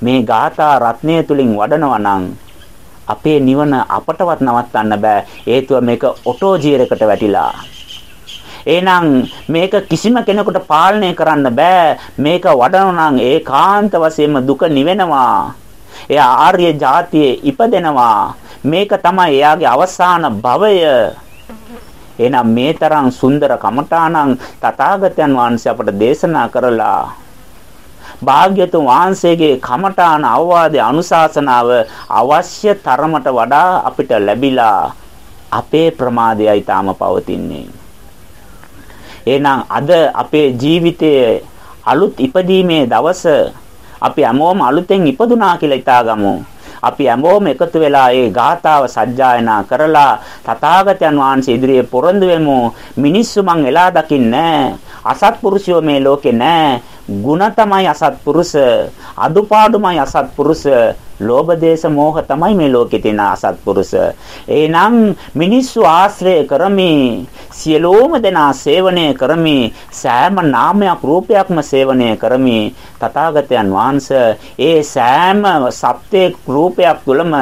මේ ગાථා රත්නය තුලින් වඩනවා නම් අපේ නිවන අපටවත් නවත්තන්න බෑ. හේතුව මේක ඔටෝ ජීරයකට වැටිලා. එහෙනම් මේක කිසිම කෙනෙකුට පාලනය කරන්න බෑ. මේක වඩනවා නම් ඒකාන්ත වශයෙන්ම දුක නිවෙනවා. එයා ආර්ය જાතියේ ඉපදෙනවා. මේක තමයි එයාගේ අවසාන භවය. එහෙනම් මේ තරම් සුන්දර කමඨාණන් තථාගතයන් වහන්සේ අපට දේශනා කරලා භාග්‍යතුන් වහන්සේගේ කමඨාන අවවාදයේ අනුශාසනාව අවශ්‍ය තරමට වඩා අපිට ලැබිලා අපේ ප්‍රමාදයයි තාම පවතින්නේ. එහෙනම් අද අපේ ජීවිතයේ අලුත් ඉපදීමේ දවස අපි හැමෝම අලුතෙන් ඉපදුනා කියලා හිතාගමු. අපි හැමෝම එකතු වෙලා ඒ ගාථාව සජ්ජායනා කරලා තථාගතයන් වහන්සේ ඉදිරියේ පොරොන්දු වෙමු. මිනිස්සු මං එලා දකින්නේ අසත්පුරුෂයෝ මේ ලෝකේ නැහැ. ಗುಣ තමයි අසත්පුරුෂ අදුපාඩුමයි අසත්පුරුෂ ලෝභ දේශ මොහ තමයි මේ ලෝකේ තියෙන අසත්පුරුෂ එහෙනම් මිනිස්සු ආශ්‍රය කරමි සියලෝම දෙනා සේවනය කරමි සෑම නාමයක් රූපයක්ම සේවනය කරමි. තථාගතයන් වහන්සේ ඒ සෑම සත්‍යයක් රූපයක් තුළම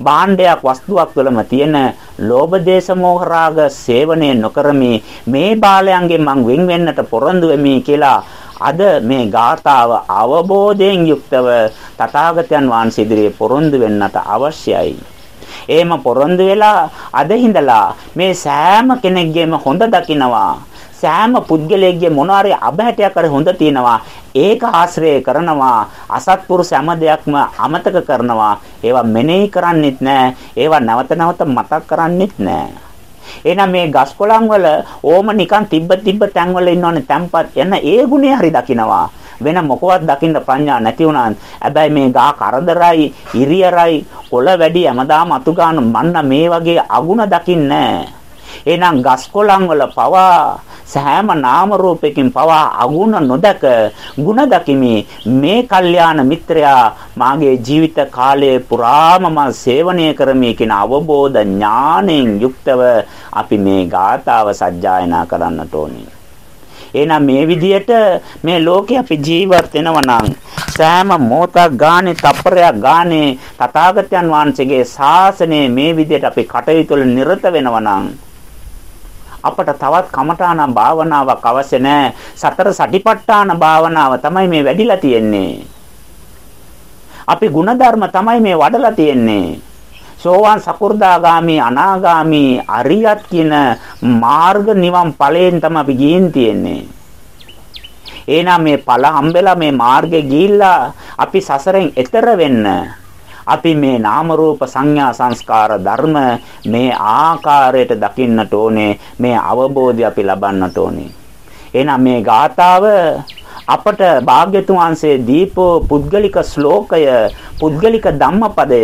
භාණ්ඩයක් වස්තුවක් තුළම තියෙන ලෝභ දේශ මොහ රාග සේවනය නොකරමි. මේ බාලයන්ගෙන් මං වෙන් වෙන්නට පොරොන්දු වෙමි කියලා අද මේ ගාථාව අවබෝධයෙන් යුක්තව තථාගතයන් වහන්සේ ඉදිරියේ පොරොන්දු වෙන්නට අවශ්‍යයි. එහෙම පොරොන්දු වෙලා අද හිඳලා මේ සෑම කෙනෙක්ගේම හොඳ දකිනවා. සෑම පුද්ගලයෙක්ගේ මොනවාරි අබහැටයක් කර හොඳ තියනවා. ඒක ආශ්‍රය කරනවා. අසත්පුරුෂ හැම දෙයක්ම අමතක කරනවා. ඒවා මෙනෙහි කරන්නෙත් නැහැ. ඒවා නැවත නැවත මතක් කරන්නෙත් නැහැ. එහෙනම් මේ ගස් කොළන් වල ඕම නිකන් තිබ්බ තිබ්බ තැන් වල ඉන්නවනේ තැම්පත් එන ඒ ගුණය හරි දකිනවා. වෙන මොකවත් දකින්න ප්‍රඥා නැති වුණා. හැබැයි මේ ගා කරදරයි, ඉරියරයි, කොළ වැඩි හැමදාම අතු ගන්න මන්න මේ වගේ අගුණ දකින්නේ නැහැ. එහෙනම් ගස් කොළන් වල පවා සෑම නාම රූපයකින් පවා අගුණ නොදක ಗುಣ දකිමි. මේ කල්යාණ මිත්‍රයා මාගේ ජීවිත කාලයේ පුරාම මා සේවනය කරමි කියන අවබෝධ ඥාණයෙන් යුක්තව අපි මේ ගාථාව සජ්ජායනා කරන්නට ඕනේ. එහෙනම් මේ විදියට මේ ලෝකේ අපි ජීවත් වෙනවා නම් සෑම මොහොතක් ගානේ තප්පරයක් ගානේ තථාගතයන් වහන්සේගේ ශාසනය මේ විදියට අපි කටයුතු වල නිරත වෙනවා නම් අපට තවත් කමඨාන භාවනාවක් අවශ්‍ය නැහැ. සතර සටිපට්ඨාන භාවනාව තමයි මේ වැඩිලා තියෙන්නේ. අපි ಗುಣධර්ම තමයි මේ වඩලා තියෙන්නේ. සෝවාන් සකු르දාගාමි අනාගාමි අරියත් කියන මාර්ග නිවන් ඵලයෙන් තමයි අපි ජීින් තියෙන්නේ. එහෙනම් මේ ඵල හම්බෙලා මේ මාර්ගේ ගිහිල්ලා අපි සසරෙන් එතර වෙන්න අපි මේ නාම රූප සංඥා සංස්කාර ධර්ම මේ ආකාරයට දකින්නට ඕනේ මේ අවබෝධය අපි ලබන්නට ඕනේ. එහෙනම් මේ ගාථාව අපට භාග්‍යතුන් වහන්සේ දීපෝ පුද්ගලික ශ්ලෝකය පුද්ගලික ධම්මපදය.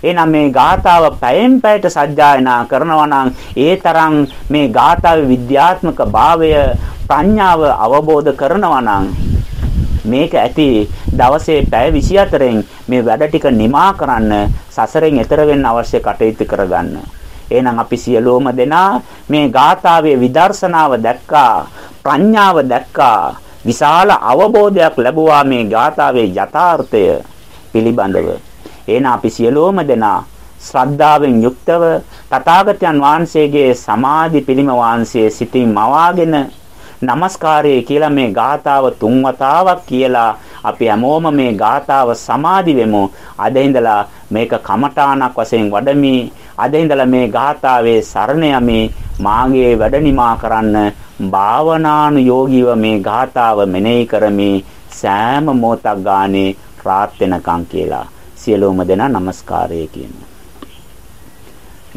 එහෙනම් මේ ගාථාව පැයෙන් පැයට සජ්ජායනා කරනවා නම් ඒ තරම් මේ ගාථාවේ විද්‍යාත්මක භාවය ප්‍රඥාව අවබෝධ කරනවා නම් මේක ඇති දවසේ පැය 24න් මේ වැඩ ටික නිමා කරන්න සසරෙන් එතර වෙන්න අවශ්‍ය කටයුතු කරගන්න. එහෙනම් අපි සියලුම දෙනා මේ ගාථාවේ විදර්ශනාව දැක්කා ප්‍රඥාව දැක්කා විශාල අවබෝධයක් ලැබුවා මේ ගාථාවේ යථාර්ථය පිළිබඳව. එහෙනම් අපි සියලුම දෙනා ශ්‍රද්ධාවෙන් යුක්තව තථාගතයන් වහන්සේගේ සමාධි පිළිම වහන්සේ සිතින් මවාගෙන නමස්කාරය කියලා මේ ගාතාව තුන් වතාවක් කියලා අපි හැමෝම මේ ගාතාව සමාදි වෙමු. අද ඉඳලා මේක කමඨාණක් වශයෙන් වඩමි. අද ඉඳලා මේ ගාතාවේ සරණ යමි. මාගේ වැඩ නිමා කරන්න භාවනානුයෝගීව මේ ගාතාව මෙනෙහි කරමි. සෑම මොහොතක් ගානේ රාත් වෙනකන් කියලා. සියලුම දෙනා নমස්කාරය කියනවා.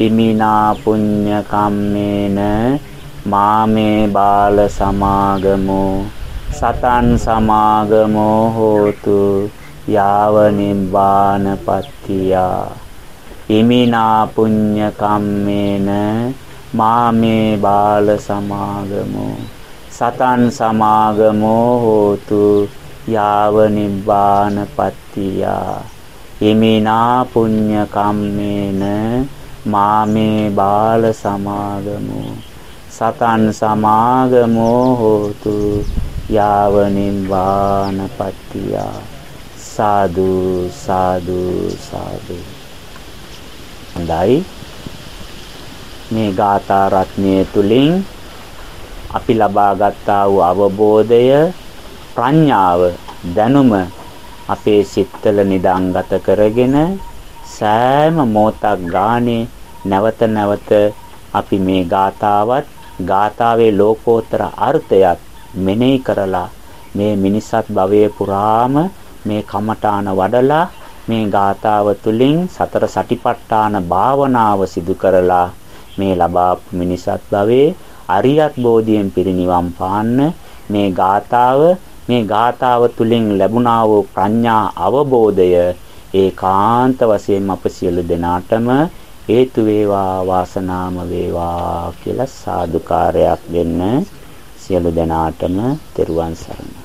ඉමිනා පුඤ්ඤ කම්මේන මාමේ බාල සමාගමෝ සතන් සමාගමෝ හෝතු යාව නිබ්බානපත්තියා ඉමිනා පුඤ්ඤ කම්මේන මාමේ බාල සමාගමෝ සතන් සමාගමෝ හෝතු යාව නිබ්බානපත්තියා ඉමිනා පුඤ්ඤ කම්මේන මාමේ බාල සමාගමෝ. සතන් සමාගමෝ හෝතු. යාව නිබ්බානපත්තිය සාදු සාදු සාදු. හොඳයි. මේ ගාථා රත්නය තුලින් අපි ලබා ගත්තා වූ අවබෝධය ප්‍රඥාව දැනුම අපේ සිත්වල නිදාංගත කරගෙන සෑම මොහොතක් ගානේ නැවත නැවත අපි මේ ගාතාවත් ගාතාවේ ලෝකෝත්තර අර්ථයත් මෙනෙහි කරලා මේ මිනිසත් භවයේ පුරාම මේ කමඨාන වඩලා මේ ගාතාව තුළින් සතර සටිපට්ඨාන භාවනාව සිදු කරලා මේ ලබාපු මිනිසත් භවයේ අරියත් බෝධියෙන් පිරිනිවන් පාන්න මේ ගාතාව මේ ගාතාව තුළින් ලැබුණා වූ ප්‍රඥා අවබෝධය ඒකාන්ත වශයෙන් අප සියලු දෙනාටම හේතු වේවා වාසනාම වේවා කියලා සාදුකාරයක් දෙන්න සියලු දෙනාටම තෙරුවන් සරණයි.